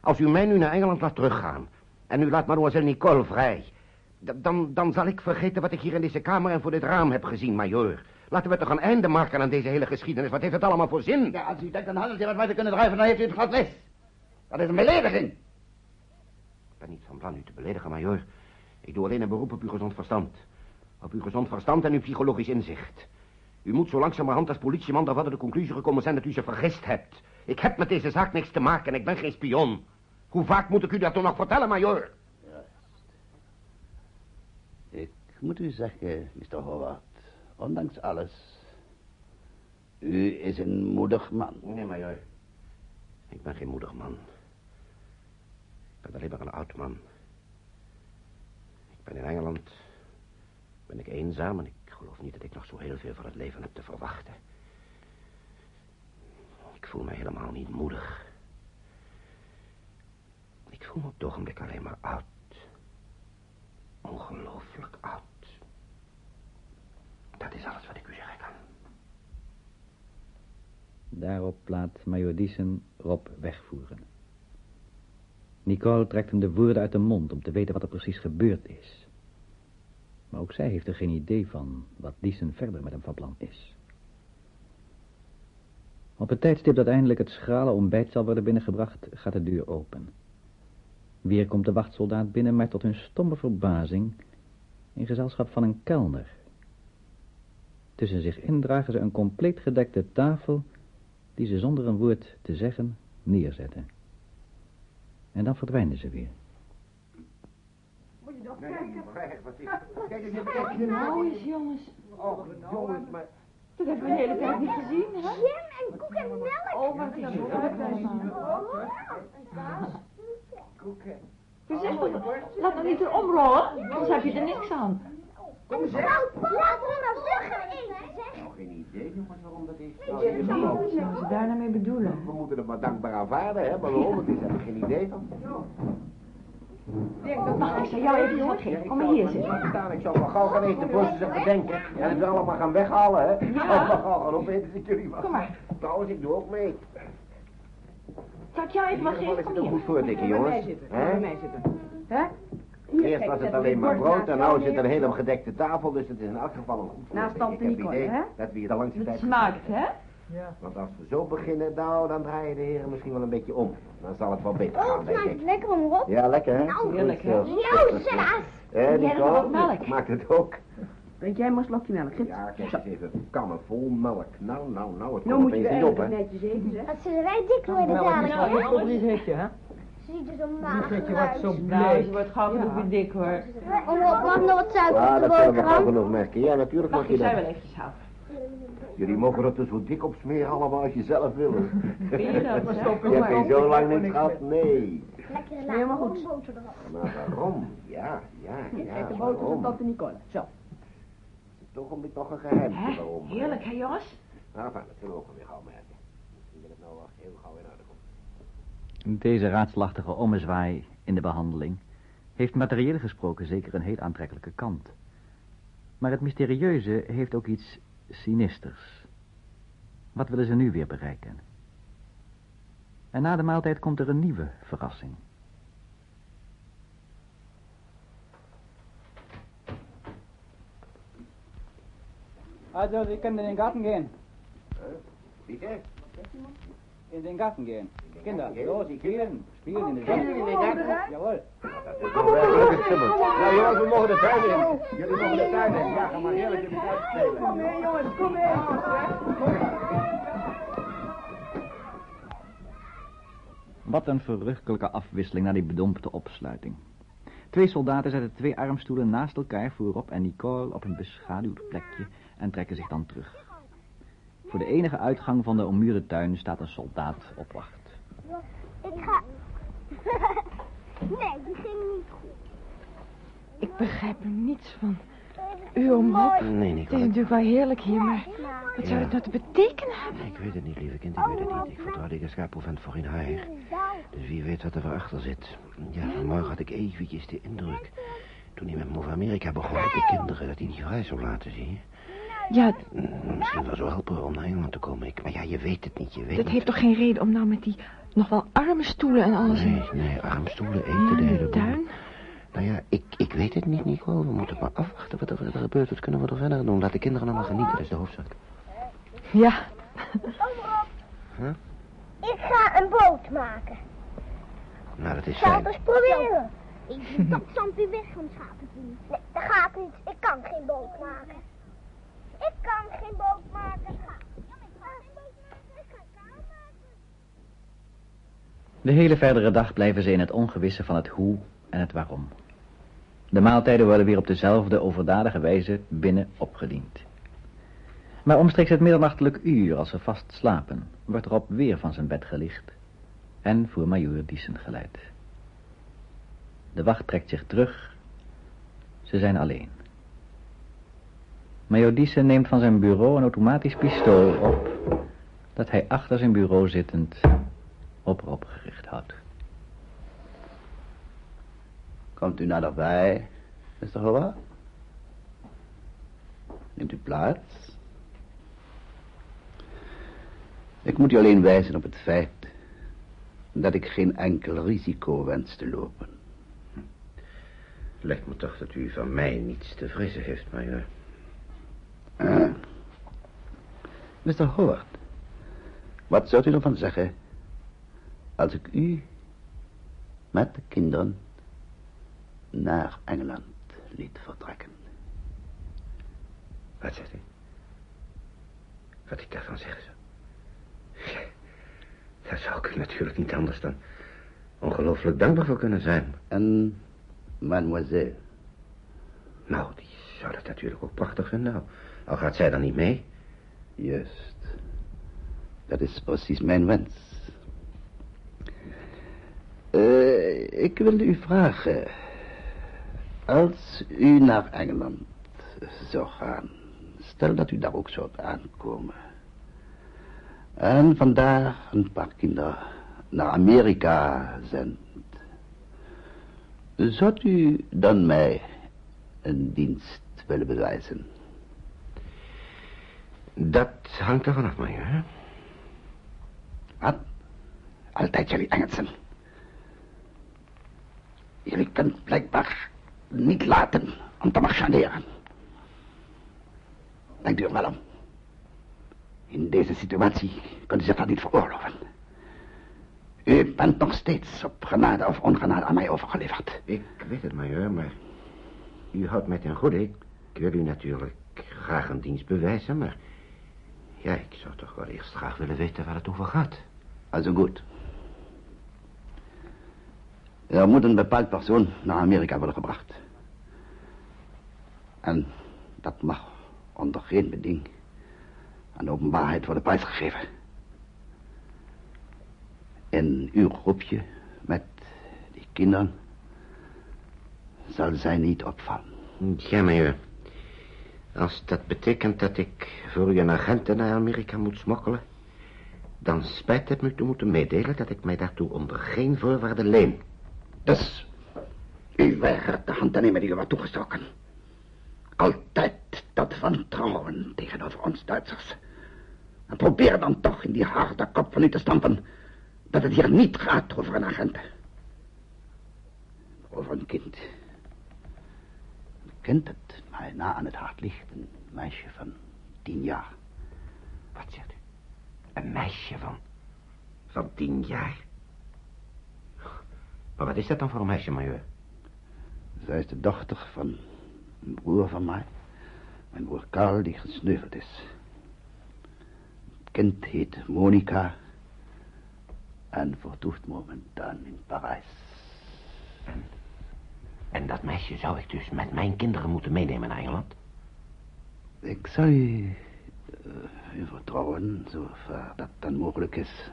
Als u mij nu naar Engeland laat teruggaan... en u laat mademoiselle Nicole vrij... dan, dan zal ik vergeten wat ik hier in deze kamer en voor dit raam heb gezien, majoor. Laten we toch een einde maken aan deze hele geschiedenis. Wat heeft het allemaal voor zin? Ja, als u denkt een handeltje wat mij te kunnen drijven, dan heeft u het glad mis. Dat is een belediging. Ik ben niet van plan u te beledigen, majoor. Ik doe alleen een beroep op uw gezond verstand. Op uw gezond verstand en uw psychologisch inzicht. U moet zo langzamerhand als politieman tot de conclusie gekomen zijn dat u zich vergist hebt. Ik heb met deze zaak niks te maken en ik ben geen spion. Hoe vaak moet ik u dat toch nog vertellen, majoor? Ik moet u zeggen, Mr. Howard, ondanks alles... U is een moedig man. Nee, majoor. Ik ben geen moedig man. Ik ben alleen maar een oud man. Ik ben in Engeland. Ben ik eenzaam en ik geloof niet dat ik nog zo heel veel van het leven heb te verwachten. Ik voel me helemaal niet moedig. Ik voel me op het ogenblik alleen maar oud. Ongelooflijk oud. Dat is alles wat ik u zeggen kan. Daarop laat Major Diesen Rob wegvoeren. Nicole trekt hem de woorden uit de mond om te weten wat er precies gebeurd is. Maar ook zij heeft er geen idee van wat Diesen verder met hem van plan is. Op het tijdstip dat eindelijk het schrale ontbijt zal worden binnengebracht, gaat de deur open. Weer komt de wachtsoldaat binnen, maar tot hun stomme verbazing in gezelschap van een kelner. Tussen zich in dragen ze een compleet gedekte tafel die ze zonder een woord te zeggen neerzetten. En dan verdwijnen ze weer. Nou eens, jongens. Oh, jongens, maar... Dat hebben we de hele tijd niet gezien, hè? Jam en koek en melk. Oh, het is zo leuk allemaal. Dus zeg, laat me niet eromrollen, rollen, anders heb je er niks aan. Kom eens. Laten we nou zeggen zeg. nog geen idee, jongens, waarom dat is. Wat zouden ze daar nou mee bedoelen? We moeten het maar dankbaar aanvaarden, hè, maar waarom het is, heb ik geen idee van. Wacht, ik zal jou even wat geven. Kom maar hier zitten. Staan, ik zal wel gauw gaan eten voor ze zich bedenken. En het allemaal gaan weghalen, hè. Ik zal wel gauw gaan opeten, zit jullie wat. Kom maar. Trouwens, ik doe ook mee. Zal ik jou even wat geven? Kom het ook goed hier. voor, dikke jongens? Hè? mij zitten. Hè? Eerst was het alleen maar brood en nu zit er een hele gedekte tafel, dus het is in elk geval een goed Naast voorteken. tante Ik heb Nicole, idee hè? Dat we hier de langste Het tijd smaakt, hè? Want als we zo beginnen, nou, dan draaien de heren misschien wel een beetje om. Dan zal het wel beter Oh, gaan, het denk smaakt ik. lekker om Rob. Ja, lekker, hè? Nou, Heerlijk, hè? Jouw saas. Hé, Jij hebt nog wat melk. Nico, maakt het ook. Drink jij maar een slokje melk? Ja, kijk eens even, kannen vol melk. Nou, nou, nou, het Nou komt moet je opeens er niet op, hè? netjes eten, zeg. Dat zullen wij dik worden dadelijk. Nou, een briefje, hè? Ziet er zo mager wordt uit. zo Nou, bleek. ze wordt gauw genoeg weer dik, hoor. Om mag nog wat suiker Ja, op de dat zullen we gauw genoeg merken. Ja, natuurlijk mag je ik zei dat. wel eventjes houden. Jullie mogen het er zo dik op smeren allemaal als je zelf wil. Vind je dat, Je hebt geen zo lang niks gehad, nee. Lekker laag goed. Maar waarom? Ja, ja, ja, de boter van tante Nicole. Zo. Toch om ik nog een geheim. Heerlijk, hè, jongens? Nou, dat zullen we ook weer gauw merken. Misschien dat het nou wel heel gauw in. Deze raadselachtige ommezwaai in de behandeling heeft materieel gesproken zeker een heel aantrekkelijke kant. Maar het mysterieuze heeft ook iets sinisters. Wat willen ze nu weer bereiken? En na de maaltijd komt er een nieuwe verrassing. Also, Sie können in den Garten gehen. Bitte? In den Garten gehen. Kinder, gehen? los, spielen. Spielen in den Spielen in den Garten. Garten? Jawohl. Dat is wel. Nou jongens, we mogen de tuin in. Jullie mogen de tuin in. Ja, ga maar heerlijk in de tuin spelen. Kom mee, jongens, kom mee. Wat een verrukkelijke afwisseling na die bedompte opsluiting. Twee soldaten zetten twee armstoelen naast elkaar voor Rob en Nicole op een beschaduwd plekje en trekken zich dan terug. Voor de enige uitgang van de ommuurde tuin staat een soldaat op wacht. Ik ga... nee, die ging niet goed. Ik begrijp er niets van. U om Rob. Nee, Het is natuurlijk wel heerlijk hier, maar wat zou Ja. het nou te betekenen hebben? Ik weet het niet, lieve kind, ik weet het niet. Ik vertrouw die Gescapo-vent voor in haar. Dus wie weet wat er erachter zit. Ja, vanmorgen had ik eventjes de indruk... toen hij met me over Amerika begon met de kinderen... dat hij die vrij zou laten zien. Ja, Misschien wel zo helpen om naar Engeland te komen. Ik, maar ja, je weet het niet, je weet dat niet. heeft toch geen reden om nou met die nog wel arme stoelen en alles Nee, nee, armstoelen, eten, de hele tuin? Nou ja, ik, ik weet het niet, Nico. We moeten maar afwachten wat er, wat er gebeurt. Wat kunnen we er verder doen? Laat de kinderen nou maar genieten, dat is de hoofdzaak. Ja, Huh? Ik ga een boot maken. Nou, dat is Zal fijn. het eens proberen. Ik doe dat zand weer weg van het schapenteam. Nee, dat gaat niet. Ik kan geen boot maken. Ik kan geen boot maken. De hele verdere dag blijven ze in het ongewisse van het hoe en het waarom. De maaltijden worden weer op dezelfde overdadige wijze binnen opgediend. Maar omstreeks het middernachtelijk uur, als ze vast slapen, wordt Rob weer van zijn bed gelicht en voor majoor Diesen geleid. De wacht trekt zich terug. Ze zijn alleen. Major Diesen neemt van zijn bureau een automatisch pistool op... dat hij achter zijn bureau zittend op Rob gericht houdt. Komt u naderbij, Mr. Howard? Neemt u plaats. Ik moet u alleen wijzen op het feit dat ik geen enkel risico wens te lopen. Lijkt me toch dat u van mij niets te vrezen heeft, majoor. Eh? Mr. Howard, wat zou u ervan zeggen als ik u met de kinderen naar Engeland liet vertrekken? Wat zegt u? Wat ik daarvan zeggen zou? Ja, daar zou ik natuurlijk niet anders dan ongelooflijk dankbaar voor kunnen zijn. En mademoiselle? Nou, die zou dat natuurlijk ook prachtig vinden. Al, al gaat zij dan niet mee. Juist. Dat is precies mijn wens. Eh, ik wilde u vragen. Als u naar Engeland zou gaan. Stel dat u daar ook zou aankomen. En vandaar een paar kinderen naar Amerika zendt. Zou u dan mij een dienst willen bewijzen? Dat hangt er vanaf, majoor. Wat? Altijd jullie Engelsen. Jullie kunnen blijkbaar niet laten om te marchanderen. Denkt u er wel om. In deze situatie kunt u zich dat niet veroorloven. U bent nog steeds op genade of ongenade aan mij overgeleverd. Ik weet het, majoor, maar u houdt mij ten goede. Ik wil u natuurlijk graag een dienst bewijzen, maar... Ja, ik zou toch wel eerst graag willen weten waar het over gaat. Also goed. Er moet een bepaald persoon naar Amerika worden gebracht. En dat mag onder geen beding aan de openbaarheid worden prijsgegeven. In uw groepje met die kinderen zal zij niet opvallen. Ja, majoor. Als dat betekent dat ik voor u een agenten naar Amerika moet smokkelen... dan spijt het me te moeten meedelen dat ik mij daartoe onder geen voorwaarden leen. Dus, u weigert de hand te nemen die u wordt toegestoken. Altijd dat wantrouwen tegenover ons Duitsers. En probeer dan toch in die harde kop van u te stampen... dat het hier niet gaat over een agent. Over een kind. Een kind dat mij na aan het hart ligt. Een meisje van tien jaar. Wat zegt u? Een meisje van... van tien jaar? Maar wat is dat dan voor een meisje, majoor? Zij is de dochter van een broer van mij. Mijn broer Karl, die gesneuveld is. Het kind heet Monica. En vertoeft momentaan in Parijs. En, en dat meisje zou ik dus met mijn kinderen moeten meenemen naar Engeland? Ik zal u, uh, u vertrouwen, zover dat dan mogelijk is,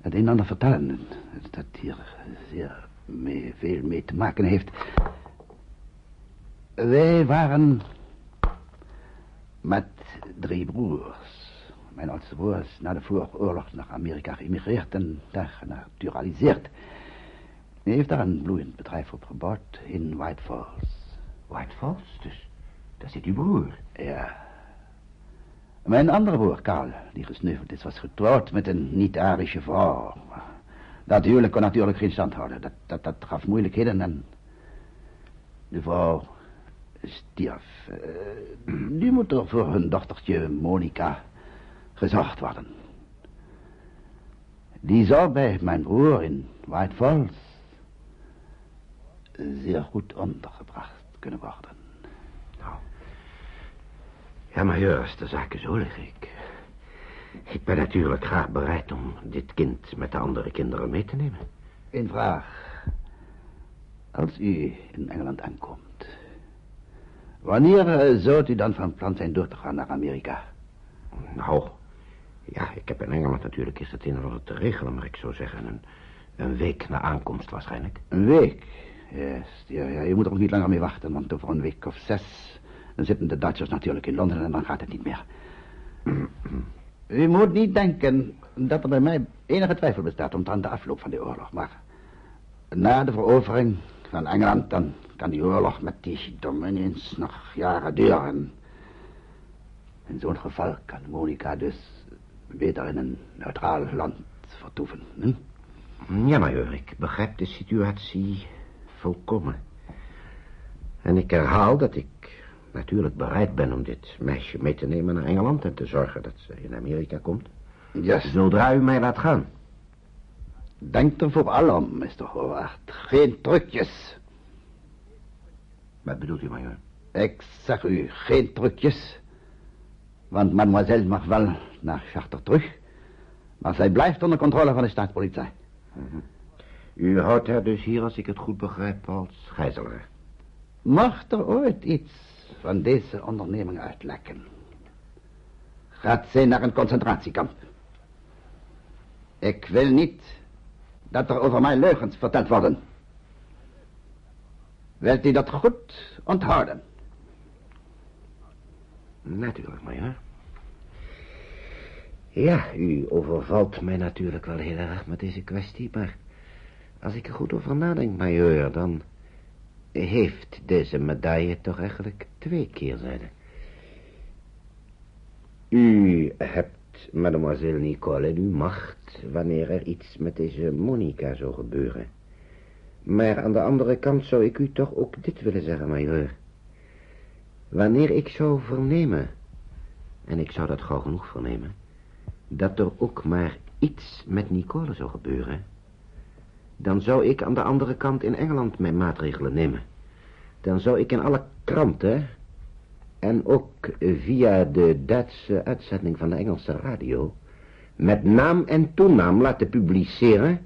het een en ander vertellen. Dat hier zeer veel mee te maken heeft. Wij waren met drie broers. Mijn oudste broer is na de vooroorlog naar Amerika geëmigreerd en daar genaturaliseerd. Hij heeft daar een bloeiend bedrijf opgebouwd in White Falls. White Falls? Dus daar zit uw broer? Ja. Mijn andere broer, Karl, die gesneuveld is, was getrouwd met een niet-Arische vrouw. Dat huwelijk kon natuurlijk geen stand houden. Dat, dat, dat gaf moeilijkheden en... De vrouw stierf. Uh, nu moet er voor hun dochtertje Monica gezorgd worden. Die zou bij mijn broer in White Falls zeer goed ondergebracht kunnen worden. Nou, ja, maar als de zaken zo liggen, ik... Ik ben natuurlijk graag bereid om dit kind met de andere kinderen mee te nemen. Een vraag. Als u in Engeland aankomt... Wanneer uh, zou u dan van plan zijn door te gaan naar Amerika? Nou, ja, ik heb in Engeland natuurlijk eerst het een en ander te regelen... maar ik zou zeggen een, een week na aankomst waarschijnlijk. Een week? Yes, ja, ja, je moet er ook niet langer mee wachten... want over een week of zes Dan zitten de Duitsers natuurlijk in Londen en dan gaat het niet meer. U moet niet denken dat er bij mij enige twijfel bestaat omtrent de afloop van de oorlog. Maar na de verovering van Engeland, dan kan die oorlog met die Dominions nog jaren duren. In zo'n geval kan Monica dus beter in een neutraal land vertoeven. Hm? Ja, majoor, ik begrijp de situatie volkomen. En ik herhaal dat ik natuurlijk bereid ben om dit meisje mee te nemen naar Engeland... en te zorgen dat ze in Amerika komt. Yes. Zodra u mij laat gaan. Denk er vooral om, Mr. Howard. Geen trucjes. Wat bedoelt u, majoor? Ik zeg u, geen trucjes. Want mademoiselle mag wel naar Charter terug. Maar zij blijft onder controle van de staatspolitie. U houdt haar dus hier, als ik het goed begrijp, als gijzelaar. Mocht er ooit iets van deze onderneming uitlekken... gaat zij naar een concentratiekamp. Ik wil niet dat er over mij leugens verteld worden. Wilt u dat goed onthouden? Natuurlijk, majoor. Ja, u overvalt mij natuurlijk wel heel erg met deze kwestie, maar... als ik er goed over nadenk, majoor, dan... heeft deze medaille toch eigenlijk twee keerzijden. U hebt mademoiselle Nicole uw macht... wanneer er iets met deze Monica zou gebeuren. Maar aan de andere kant zou ik u toch ook dit willen zeggen, majoor. Wanneer ik zou vernemen... en ik zou dat gauw genoeg vernemen... dat er ook maar iets met Nicole zou gebeuren... dan zou ik aan de andere kant in Engeland mijn maatregelen nemen. Dan zou ik in alle kranten... en ook via de Duitse uitzending van de Engelse radio... met naam en toenaam laten publiceren...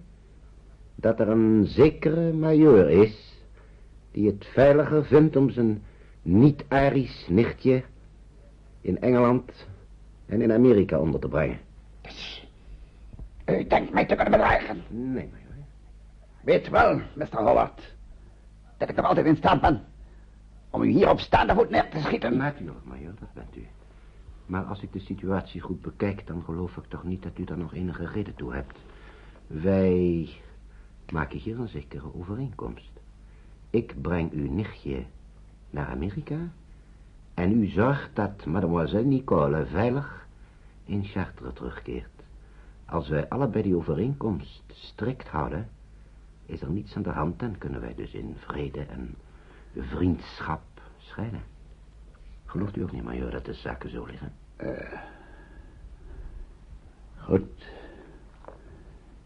dat er een zekere major is... die het veiliger vindt om zijn niet-Arisch nichtje in Engeland en in Amerika onder te brengen. U denkt mij te kunnen bedreigen. Nee. Weet wel, Mr. Howard, dat ik er altijd in staat ben om u hier op staande voet neer te schieten. Natuurlijk, majoor, dat bent u. Maar als ik de situatie goed bekijk, dan geloof ik toch niet dat u daar nog enige reden toe hebt. Wij maken hier een zekere overeenkomst. Ik breng uw nichtje naar Amerika... en u zorgt dat mademoiselle Nicole veilig in Chartres terugkeert. Als wij allebei die overeenkomst strikt houden... is er niets aan de hand en kunnen wij dus in vrede en vriendschap scheiden. Gelooft u ook niet, majoor, dat de zaken zo liggen? Goed.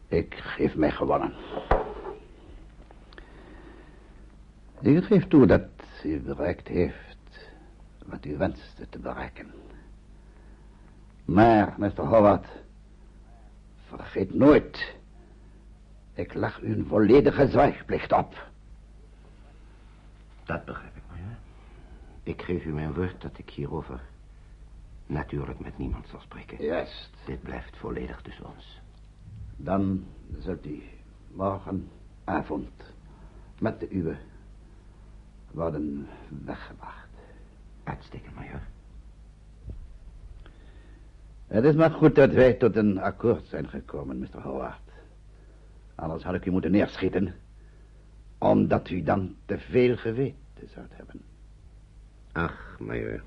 Ik geef mij gewonnen. Ik geef toe dat u bereikt heeft wat u wenste te bereiken. Maar, Mr. Howard, vergeet nooit, ik leg u een volledige zwijgplicht op. Dat begrijp ik, majoor. Ik geef u mijn woord dat ik hierover natuurlijk met niemand zal spreken. Juist. Dit blijft volledig tussen ons. Dan zult u morgenavond met de uwe worden weggebracht. Uitstekend, majoor. Het is maar goed dat wij tot een akkoord zijn gekomen, Mr. Howard. Anders had ik u moeten neerschieten. Omdat u dan te veel geweten zou hebben. Ach, majoor.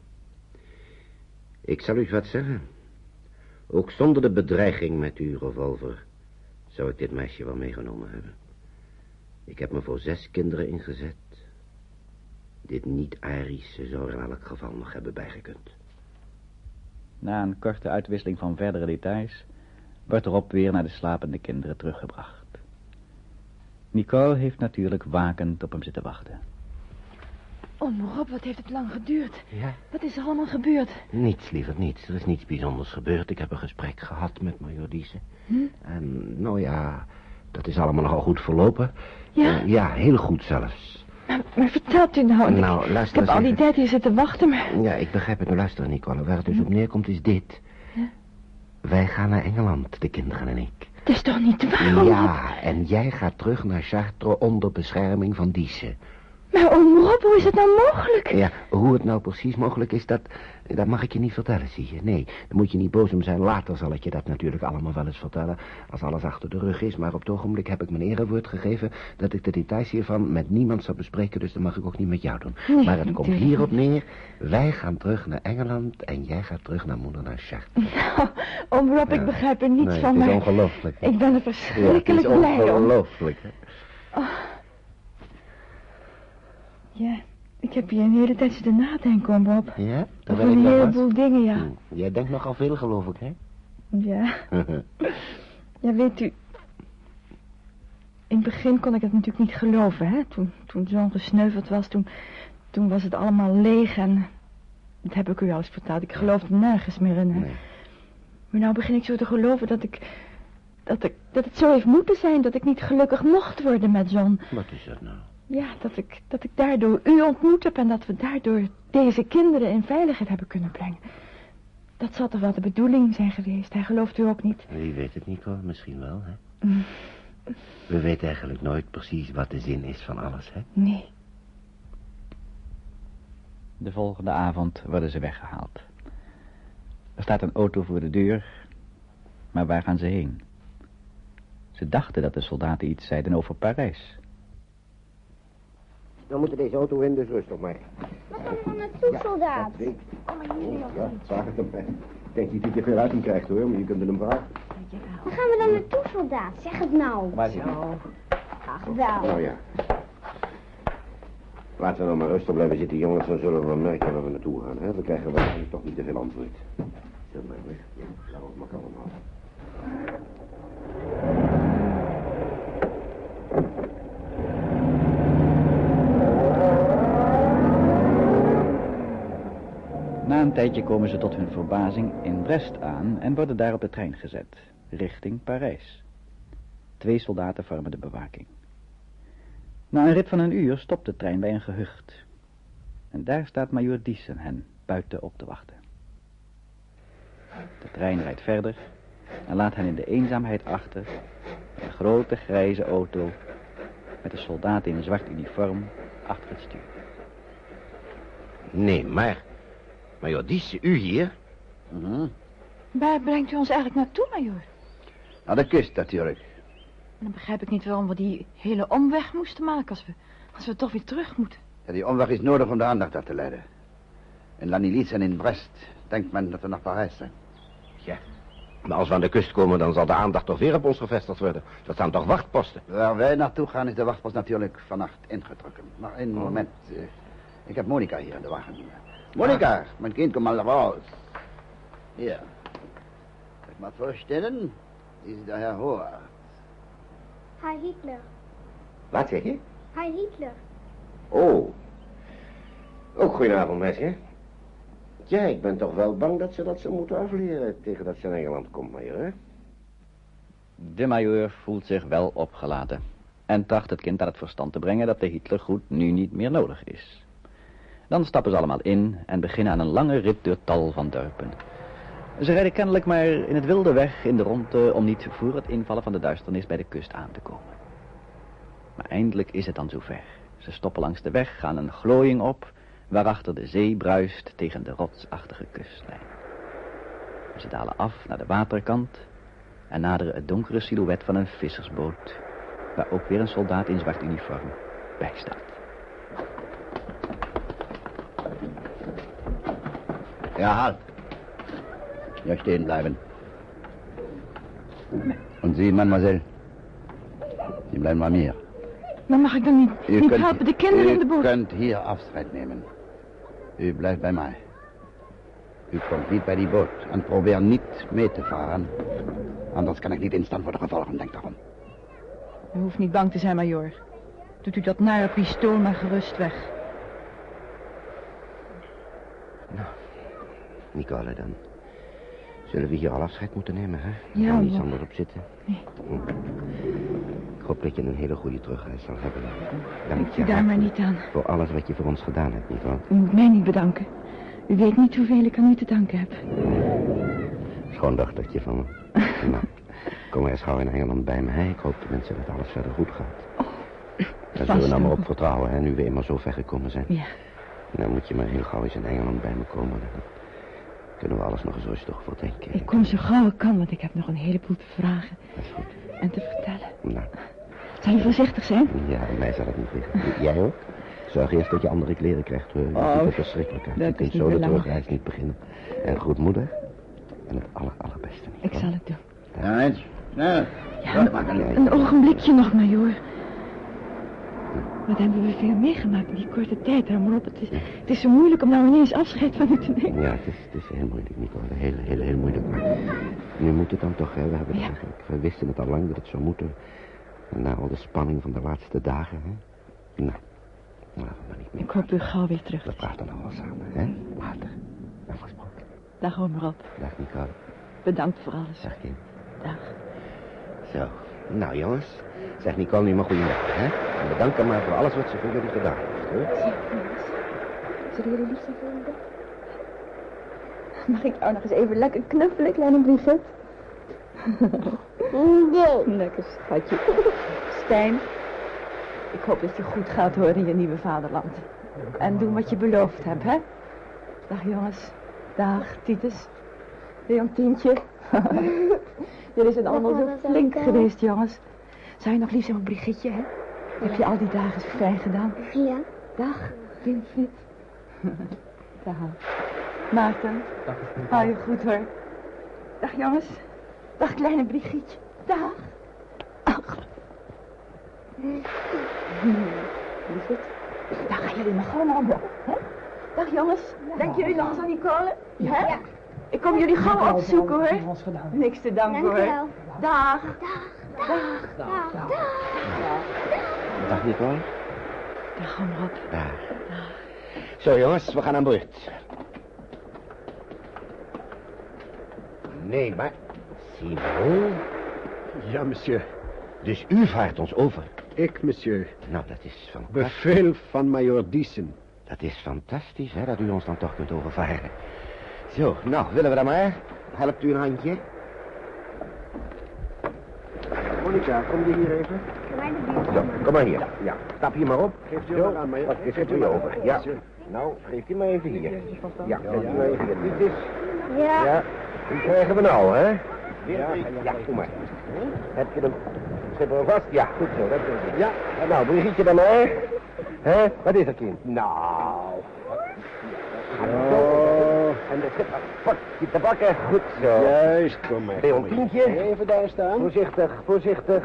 Ik zal u wat zeggen. Ook zonder de bedreiging met uw revolver... zou ik dit meisje wel meegenomen hebben. Ik heb me voor zes kinderen ingezet. Dit niet-Arische zou er in elk geval nog hebben bijgekund. Na een korte uitwisseling van verdere details... wordt Rob weer naar de slapende kinderen teruggebracht. Nicole heeft natuurlijk wakend op hem zitten wachten. Oh, Rob, wat heeft het lang geduurd? Ja? Wat is er allemaal gebeurd? Niets, liever niets. Er is niets bijzonders gebeurd. Ik heb een gesprek gehad met major Diesen. En, nou ja, dat is allemaal nogal goed verlopen. Ja? Eh, ja, heel goed zelfs. Maar, maar vertelt u nou... ik- Nou, ik luister heb eens al die tijd hier zitten wachten, maar... Ja, ik begrijp het. Nou, luister, Nicole. Waar het dus op neerkomt is dit. Ja? Wij gaan naar Engeland, de kinderen en ik. Het is toch niet waar? Ja, en jij gaat terug naar Chartres onder bescherming van Diesen. Maar oom Rob, hoe is het nou mogelijk? Ja, hoe het nou precies mogelijk is, dat, dat mag ik je niet vertellen, zie je. Nee, dan moet je niet boos om zijn. Later zal ik je dat natuurlijk allemaal wel eens vertellen, als alles achter de rug is. Maar op het ogenblik heb ik mijn erewoord gegeven dat ik de details hiervan met niemand zal bespreken, dus dat mag ik ook niet met jou doen. Nee, maar het komt hierop neer, wij gaan terug naar Engeland en jij gaat terug naar moeder naar Chartres. Nou, oom Rob, ik begrijp er niets Nee, van, het is maar ongelooflijk. ik ben er Ja, het verschrikkelijk is blij om. ongelooflijk, hè. Ja, ik heb hier een hele tijd zitten nadenken, oom Rob. Ja, ben ik een heleboel dingen, ja. Hm, Jij denkt nogal veel, geloof ik, hè? Ja. Ja, weet u... In het begin kon ik het natuurlijk niet geloven, hè. Toen, toen zo'n gesneuveld was, toen, toen was het allemaal leeg en... Dat heb ik u al eens verteld. Ik geloofde nergens meer in, hè. Nee. Maar nou begin ik zo te geloven dat ik... Dat, ik, dat het zo heeft moeten zijn dat ik niet gelukkig mocht worden met John. Wat is dat nou? Ja, dat ik, dat ik daardoor u ontmoet heb en dat we daardoor deze kinderen in veiligheid hebben kunnen brengen. Dat zal toch wel de bedoeling zijn geweest. Hij gelooft u ook niet. Wie weet het niet hoor, misschien wel, hè? Mm. We weten eigenlijk nooit precies wat de zin is van alles, hè? Nee. De volgende avond worden ze weggehaald. Er staat een auto voor de deur, maar waar gaan ze heen? Ze dachten dat de soldaten iets zeiden over Parijs. Dan moeten deze auto in, dus rustig maar. Waar gaan we dan naartoe, soldaat? Dat weet ik. Ja, vraag het hem. hè. Ik denk niet dat je veel uit hem krijgt hoor, maar je kunt hem vragen. Waar gaan we dan naartoe, soldaat? Zeg het nou. Maar Ach, wel. Nou ja. Laten we nou maar rustig blijven zitten, jongens. Dan zullen we wel merken waar we naartoe gaan. Hè? We krijgen waarschijnlijk toch niet te veel antwoord. Zet maar weg. Ja, laat ons maar kalm houden. Een tijdje komen ze tot hun verbazing in Brest aan en worden daar op de trein gezet, richting Parijs. Twee soldaten vormen de bewaking. Na een rit van een uur stopt de trein bij een gehucht. En daar staat majoor Diesen hen buiten op te wachten. De trein rijdt verder en laat hen in de eenzaamheid achter een grote grijze auto met een soldaat in een zwart uniform achter het stuur. Nee, maar... Maar joh, die is u hier? Mhm. Waar brengt u ons eigenlijk naartoe, majoor? Naar de kust natuurlijk. Dan begrijp ik niet waarom we die hele omweg moesten maken als we, als we toch weer terug moeten. Ja, die omweg is nodig om de aandacht af te leiden. In Lanilitz en in Brest denkt men dat we naar Parijs zijn. Ja. Maar als we aan de kust komen, dan zal de aandacht toch weer op ons gevestigd worden. Dat staan toch wachtposten? Waar wij naartoe gaan is de wachtpost natuurlijk vannacht ingetrokken. Maar een moment. eh, ik heb Monica hier in de wagen. Monica, mijn kind, kom maar raus. Hier. Zal ik maar voorstellen? Dit is de heer Hoher. Heil Hitler. Wat zeg je? Heil Hitler. Oh. Ook goedenavond, meisje. Ja, ik ben toch wel bang dat ze dat ze moeten afleren tegen dat ze in Engeland komt, majoor. hè? De majoor voelt zich wel opgelaten en tracht het kind aan het verstand te brengen dat de Hitlergroet nu niet meer nodig is. Dan stappen ze allemaal in en beginnen aan een lange rit door tal van dorpen. Ze rijden kennelijk maar in het wilde weg in de ronde om niet voor het invallen van de duisternis bij de kust aan te komen. Maar eindelijk is het dan zover. Ze stoppen langs de weg, gaan een glooiing op, waarachter de zee bruist tegen de rotsachtige kustlijn. Ze dalen af naar de waterkant en naderen het donkere silhouet van een vissersboot, waar ook weer een soldaat in zwart uniform bij staat. Ja, halt. Hier stehen bleiben. Und Sie, mademoiselle? Sie bleiben bei mir. Maar mag ik dan niet, U niet kunt- helpen de kinderen in de U boot? kunt hier afscheid nemen. U blijft bij mij. U komt niet bij die boot en probeer niet mee te varen. Anders kan ik niet instaan voor de gevolgen, denk daarom. U hoeft niet bang te zijn, majoor. Doet u dat nare pistool maar gerust weg. Nicole, dan zullen we hier al afscheid moeten nemen, hè? Ja, kan niets anders op zitten. Nee. Hm. Ik hoop dat je een hele goede terugreis zal hebben. Dank je daar maar niet aan. Voor alles wat je voor ons gedaan hebt, Nicole. U moet mij niet bedanken. U weet niet hoeveel ik aan u te danken heb. Schoondochtertje van me. nou, kom maar eens gauw in Engeland bij me. hè? Ik hoop tenminste dat alles verder goed gaat. Daar zullen we nou maar op vertrouwen, hè, nu we eenmaal zo ver gekomen zijn. Ja. Nou moet je maar heel gauw eens in Engeland bij me komen. Dan kunnen we alles nog eens rustig toch voor denken. Ik kom zo gauw ik kan, want ik heb nog een heleboel te vragen Dat is goed. en te vertellen. Nou, Zal je voorzichtig zijn? ja, mij zal het niet liggen. Jij ook? Zorg eerst dat je andere kleren krijgt. hoor. Je Oh, ziet er verschrikkelijk uit. je kunt is niet zo de belangrijk. terugreis niet beginnen. En goed moeder. En het aller, allerbeste. Ik zal het doen. Ja, eens. Ja, een ogenblikje nog, majoor. Wat hebben we veel meegemaakt in die korte tijd, hè, maar op. Het is, het is zo moeilijk om nou ineens afscheid van u te nemen. Ja, het is, het is heel moeilijk, Nico. Heel, heel, heel moeilijk. Maar nu moet het dan toch, hè. We, hebben Ja. eigenlijk, we wisten het al lang dat het zou moeten. En na al de spanning van de laatste dagen, hè. Nou, laten we maar niet meer. Ik hoop u gauw weer terug. We praten nog wel samen, hè. Later. Afgesproken. Dag, Rob. Dag, Nico. Bedankt voor alles. Dag, kind. Dag. Zo. Nou, jongens. Zeg Nicole nu maar goeiedag, hè. En bedank hem maar voor alles wat ze voor jullie gedaan heeft, hoor. Zullen jullie lief zijn voor een Mag ik jou nog eens even lekker knuffelen, kleine Brigitte? Nee. Lekker schatje. Stijn, ik hoop dat je goed gaat horen in je nieuwe vaderland. En doen wat je beloofd hebt, hè? Dag jongens. Dag, Titus. Leontientje. Jullie zijn allemaal zo flink geweest, jongens. Zou je nog lief zijn met Brigitte, hè? Heb je al die dagen zo fijn gedaan? Ja. Dag, Winfried. Dag. Maarten. Hou je goed hoor. Dag jongens. Dag kleine Brigitte. Dag. Ach. Brigitte. Dag gaan jullie nog gewoon op. hè? Dag jongens. Denken jullie nog eens aan Nicole? Hè? Ik kom jullie gauw opzoeken hoor. Niks te danken hoor. Dankjewel. Dag. Dag. Dag. Dag, Nicole. Dag oom Rob. Dag. Zo, jongens, we gaan aan boord. Nee, maar... Simon? Ja, monsieur. Dus u vaart ons over. Ik, monsieur. Nou, dat is fantastisch. Bevel van major Diesen. Dat is fantastisch, hè, dat u ons dan toch kunt overvaren. Zo, nou, willen we dat maar? Helpt u een handje? Monica, kom je hier even? Mij. Zo, kom maar hier. Ja, stap hier maar op. Zo, ook aan, major. wat u u maar over? Ja. Nou, geeft u maar even hier. Ja, maar even hier. Dit is... Ja. Ja, die krijgen we nou, hè? Ja, Ja, kom maar. Heb je hem... Zit er vast? Ja, goed zo, dat is het. Ja. Nou, Brigitte dan maar. Hè? Wat is er, kind? Nou... Oh, En de schipper, pak je te pakken. Goed zo. juist, kom maar. Leontientje. Even daar staan. Voorzichtig, voorzichtig.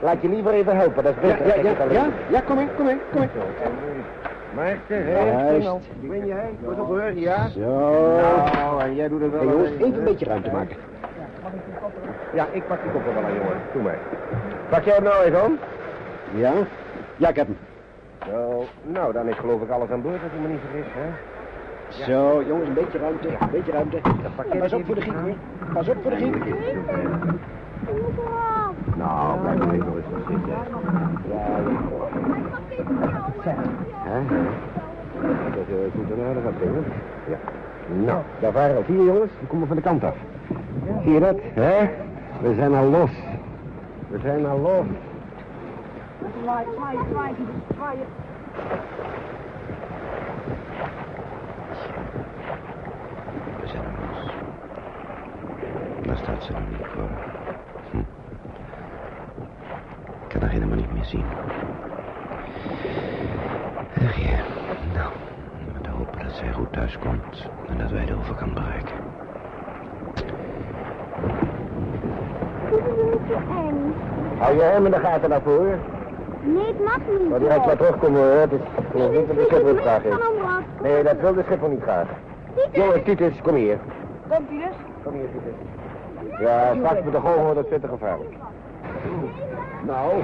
Laat je liever even helpen, dat is beter. ja, ja, ja, ja, kom in, kom in, kom in. Maarten, Juist. Ben jij? Op hoor, ja? Zo. Nou, en jij doet het wel. Hey, jongens, alleen, even een beetje ruimte maken. Ja, ik pak die kop er wel aan, jongen. Doe maar. Pak jij hem nou even om? Ja? Ja, ik heb hem. Zo, nou, dan is geloof ik alles aan boord, als ik me niet vergis, hè? Zo, jongens, een beetje ruimte, een beetje ruimte. Pas op voor de giek, hoor. Pas op voor de giek. Nou, blijf maar even rustig zitten. Ja, Hè? Dat is goed en aardig, hè? Ja. Nou, daar varen al vier jongens, die komen van de kant af. Zie je dat, hè? We zijn al los. We zijn al los. Daar staat ze nog niet voor. Hm. Ik kan haar helemaal niet meer zien. Ach ja, nou, laten we hopen dat zij goed thuis komt en dat wij de overkant bereiken. En... Hou je hem in de gaten daarvoor. Nee, het mag niet. Maar die gaat wel terugkomen hoor. Het is geloof niet dat de schipper het graag heeft. Nee, dat wil de schipper niet graag. Jongens, Titus, kom hier. Kom, Titus. Kom hier, Titus. Ja, straks met de golven wordt het veel te gevaarlijk. Nou,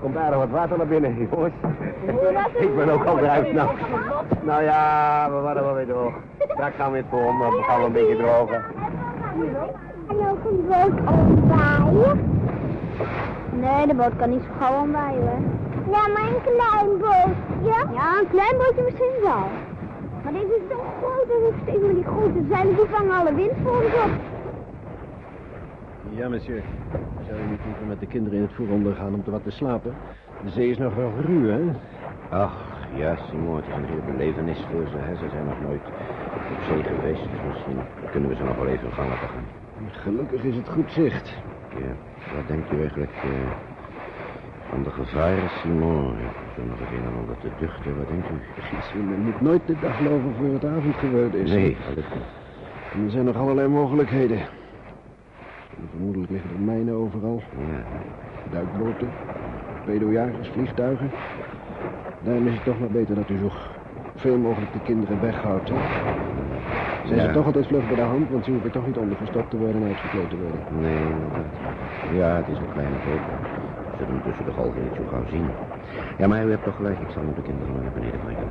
komt aardig wat water naar binnen, jongens. Ik ben ook al eruit. Nou, nou ja, we worden wel weer droog. Straks gaan we weer voor, dan gaan we een beetje drogen. En ook een boot omwaaien? Nee, de boot kan niet zo gauw omwaaien, hè? Ja, maar een klein bootje. Ja, een klein bootje misschien wel. Maar deze is zo groot, dat hoeft maar die grote zijn. Die vangen alle wind voor ons op. Ja, monsieur. Zou je niet liever met de kinderen in het vooronder gaan om te wat te slapen? De zee is nog wel ruw, hè? Ach, ja, Simon, het is een hele belevenis voor ze. Hè? Ze zijn nog nooit op zee geweest, dus misschien kunnen we ze nog wel even een gang laten gaan. Gelukkig is het goed zicht. Ja, wat denk je eigenlijk eh, van de gevaren, Simon? Zo nog eens een en ander te duchten, wat denkt u? Men moet nooit de dag lopen voor het avondgeweude is. Nee, gelukkig. En er zijn nog allerlei mogelijkheden. Vermoedelijk liggen er mijnen overal. Ja, Duikboten, pedojagers, vliegtuigen. Daarom is het toch maar beter dat u zo veel mogelijk de kinderen weghoudt, hè? Zijn Ja. ze toch altijd vlug bij de hand, want ze hoeven toch niet ondergestopt te worden en uitgekleed te worden. nee, inderdaad. Ja, het is een kleine. We zullen hem tussen de golven niet zo gauw zien. Ja, maar u hebt toch gelijk. Ik zal nu de kinderen maar naar beneden brengen.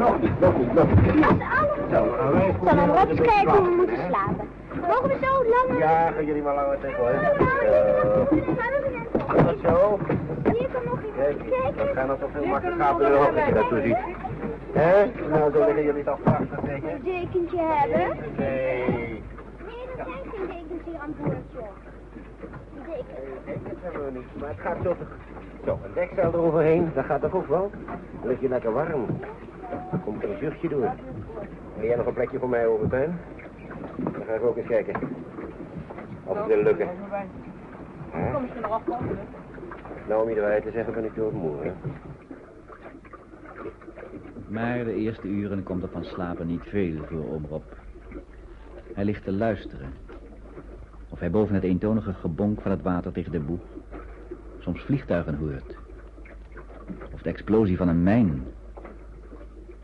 Dat goed. Nog niet, nog niet, nog niet. Zal maar op eens kijken hoe we moeten slapen. Mogen we zo lang? Ja, gaan jullie maar langer tegen hoor. Gaan we Zo. Hier kan nog iemand dat kijken. gaan er toch veel makkelijker gapen in de hoofd als je dat zo ziet. Hé? Nou, zo liggen jullie toch prachtig, je? Een dekentje hebben? Nee. Nee, er zijn geen dekens hier aan boord, joh. Dat hebben we niet, maar het gaat zo. Zo, een dekzeil eroverheen, dat gaat toch ook wel? Dan lig je lekker warm. Dan komt er een zuchtje door. Wil jij nog een plekje voor mij over? Dan ga ik ook eens kijken. Of het wil lukken. Kom misschien nog afkomen. Nou, om je de waarheid te zeggen ben ik doodmoe, hè? Maar de eerste uren komt er van slapen niet veel voor oom Rob. Hij ligt te luisteren. Of hij boven het eentonige gebonk van het water tegen de boeg soms vliegtuigen hoort. Of de explosie van een mijn.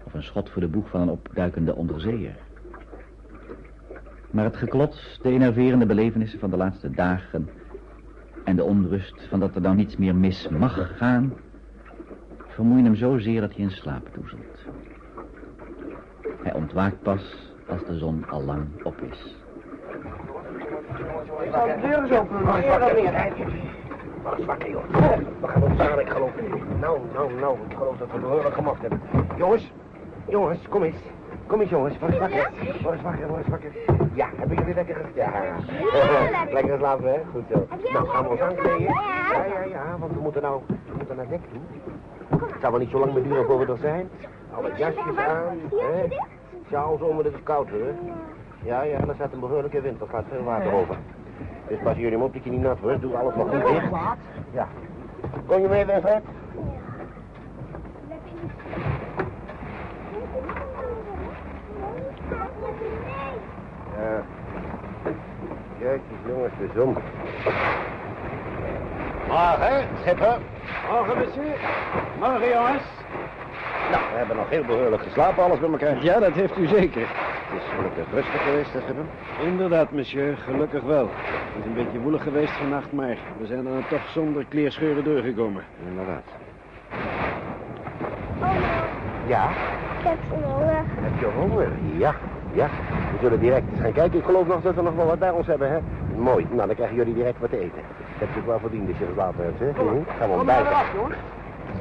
Of een schot voor de boeg van een opduikende onderzeeër. Maar het geklots, de enerverende belevenissen van de laatste dagen... en de onrust van dat er dan niets meer mis mag gaan vermoeien hem zozeer dat hij in slaap doezelt. Hij ontwaakt pas als de zon al lang op is. Ik zal de deur eens openen. Wat is wakker, joh. We gaan ons ik geloof. Nou, nou, nou, ik geloof dat we behoorlijk gemacht hebben. Jongens, jongens, kom eens. Kom eens, jongens, word eens wakker. Word eens wakker, word eens wakker. Ja, hebben jullie lekker ge- Ja. Lekker geslapen, hè? Goed zo. Nou, gaan we ons aankleden? geslapen? Ja, ja, ja, want we moeten nou, we moeten naar dek toe. Het zal wel niet zo lang meer duren voor we er zijn. Alle jasjes aan, hè? Sjaals om, het is koud, hè? Ja, ja, en er staat een behoorlijke wind, er gaat veel water over. Dus pas jullie hem op dat je niet nat wordt, doe alles nog goed dicht. Ja. Kom je mee, Wilfred? Ja. Kijk eens, jongens, de zon. Morgen, schipper. Morgen, monsieur. Morgen, jongens. Nou, we hebben nog heel behoorlijk geslapen, alles bij elkaar. Ja, dat heeft u zeker. Het is gelukkig rustig geweest, hè, schipper. Inderdaad, monsieur. Gelukkig wel. Het is een beetje woelig geweest vannacht, maar we zijn er toch zonder kleerscheuren doorgekomen. Inderdaad. Oh, Ja, ik heb honger. heb je honger? Ja, ja. We zullen direct eens gaan kijken. Ik geloof nog dat we nog wel wat bij ons hebben, hè? Mooi. Nou, dan krijgen jullie direct wat te eten. Dat heb je ook wel verdiend als je geslapen hebt, hè? Hm? Gaan we Kom maar ontbijten.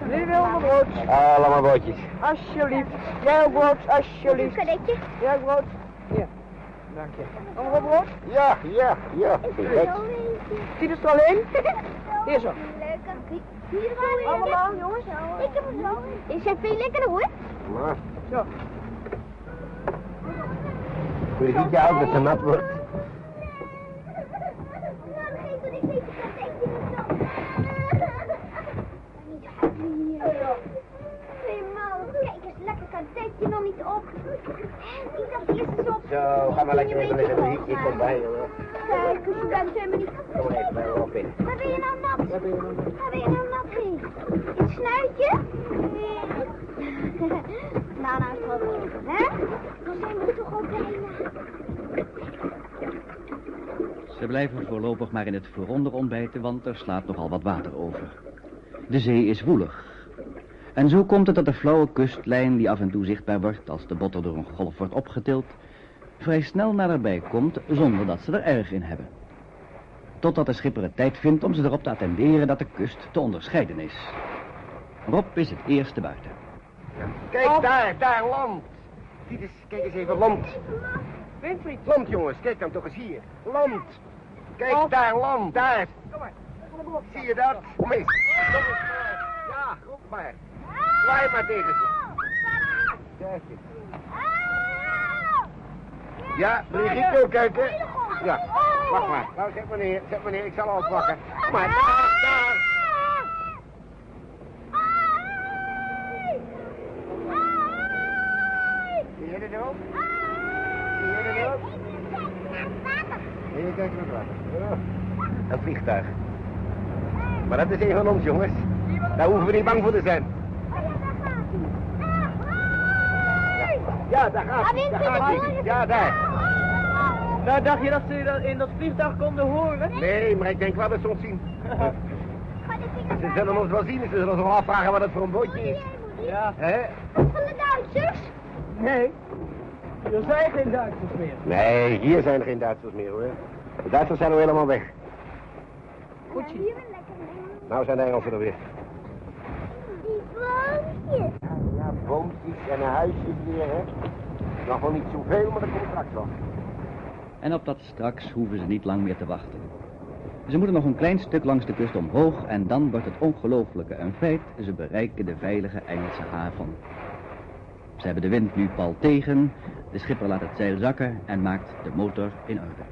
Wie wil mijn brood? Allemaal broodjes. Alsjeblieft. Jij ook brood, alsjeblieft. Kadetje. Jij ook brood. Hier. Dank je. Nog wat brood? Ja, ja, ja. Perfect. Ziet het er al in? Hier zo. Lekker. Hier er zo in. Allemaal, jongens. Ik heb er zo. Is het veel lekkerder hoor. Maar, Zo. Kun je je ook dat ze nat wordt? Hey man, kijk eens, lekker kadetje nog niet op. Ik dacht eerst eens op. Zo, ga maar lekker even liggen. Ik, ik kom bij je. Kijk, eens, je bent helemaal niet Kom maar even bij me op in. Waar ben je nou nat? Waar ben je nou nat? Waar ben je nou nat heen? In het snuitje? nou, hè? Toch. Ze blijven voorlopig maar in het vooronder ontbijten, want er slaat nogal wat water over. De zee is woelig. En zo komt het dat de flauwe kustlijn die af en toe zichtbaar wordt als de botter door een golf wordt opgetild, vrij snel naderbij komt zonder dat ze er erg in hebben. Totdat de schipper het tijd vindt om ze erop te attenderen dat de kust te onderscheiden is. Rob is het eerste buiten. Kijk, daar, daar, land. Titus, kijk eens even, land. Winfried. Land, jongens, kijk dan toch eens hier. Land. Kijk, daar, land, daar. Zie je dat? Kom eens. Ja, roep maar. Zwaai maar tegen ze. Kijk eens. Ja, Brigitte ook kijken. Ja, wacht maar. Nou, zet maar neer, zet maar neer, ik zal al oppakken. Kom maar, daar, daar. Zie je er ook? Zie je er ook? Nee, kijk naar het water. Ja. Een vliegtuig. Maar dat is een van ons, jongens. Daar hoeven we niet bang voor te zijn. Ja, daar gaat hij, daar gaat hij. Ja, daar. Nou, dacht je dat ze dat in dat vliegtuig konden horen? Nee, maar ik denk wel dat ze ons zien. Ze zullen ons wel zien, ze zullen ons wel afvragen wat het voor een bootje is. Ja. Hè? Van de Duitsers? Nee. Er zijn geen Duitsers meer. Nee, hier zijn er geen Duitsers meer hoor. De Duitsers zijn al helemaal weg. Goed Nou zijn de Engelsen er weer. Die boompjes. Ja, ja, boompjes en huisjes weer, hè. Nog wel niet zoveel, maar dat komt straks wel. En op dat straks hoeven ze niet lang meer te wachten. Ze moeten nog een klein stuk langs de kust omhoog en dan wordt het ongelooflijke een feit. Ze bereiken de veilige Engelse haven. Ze hebben de wind nu pal tegen, de schipper laat het zeil zakken en maakt de motor in orde.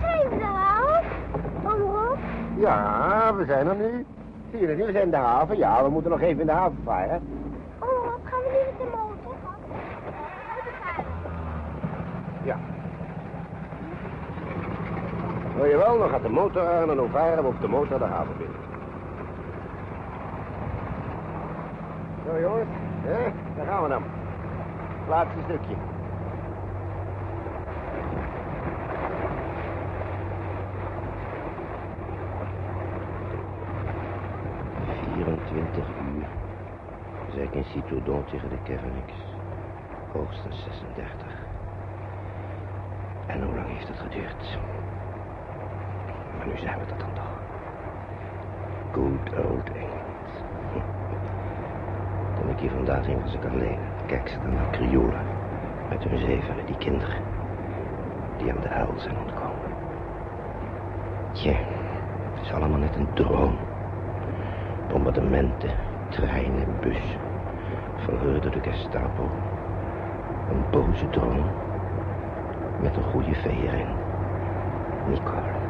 Zijn ze al? Omroep? Ja, we zijn er nu. Zie je het nu? We zijn in de haven. Ja, we moeten nog even in de haven varen. Omroep, gaan we nu met de motor? Ja. Wil je wel, dan gaat de motor aan en dan varen we op de motor de haven binnen. Zo jongens, hè? daar gaan we dan. Laatste stukje. Vierentwintig uur. zei ik in Citodon tegen de Kevinix. Hoogstens 36. En hoe lang heeft het geduurd? Maar nu zijn we er dan toch. Good old England. Toen ik hier vandaan ging was ik alleen. Kijk ze dan naar Criolla. Met hun zevenen, die kinderen. Die aan de huil zijn ontkomen. Tje, het is allemaal net een droom. Bombardementen, treinen, bussen. Verhoor de Gestapo. Een boze droom. Met een goede vee erin. Nicole.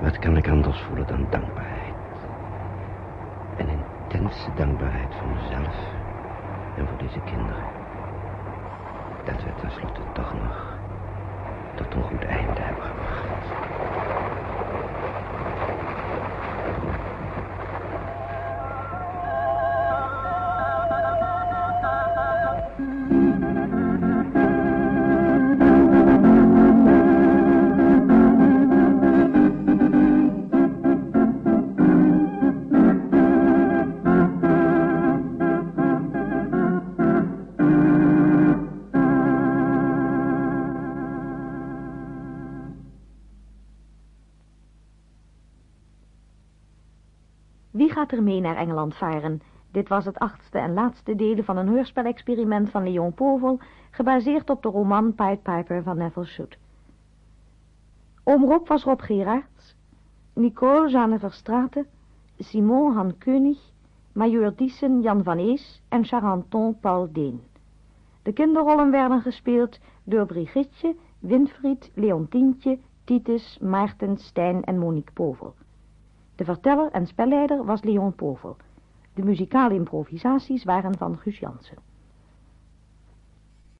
Wat kan ik anders voelen dan dankbaarheid? Intense dankbaarheid voor mezelf en voor deze kinderen. Dat we tenslotte toch nog tot een goed einde hebben gebracht. Naar Engeland varen? Dit was het achtste en laatste deel van een hoorspelexperiment van Leon Povel, gebaseerd op de roman Pied Piper van Neville Shute. Oom Rob was Rob Gerards, Nicole Jeanne Verstraeten, Simon Han König, Major Diesen Jan van Ees en Charenton Paul Deen. De kinderrollen werden gespeeld door Brigitte, Winfried, Leontientje, Titus, Maarten, Stijn en Monique Povel. De verteller en spelleider was Leon Povel. De muzikale improvisaties waren van Guus Jansen.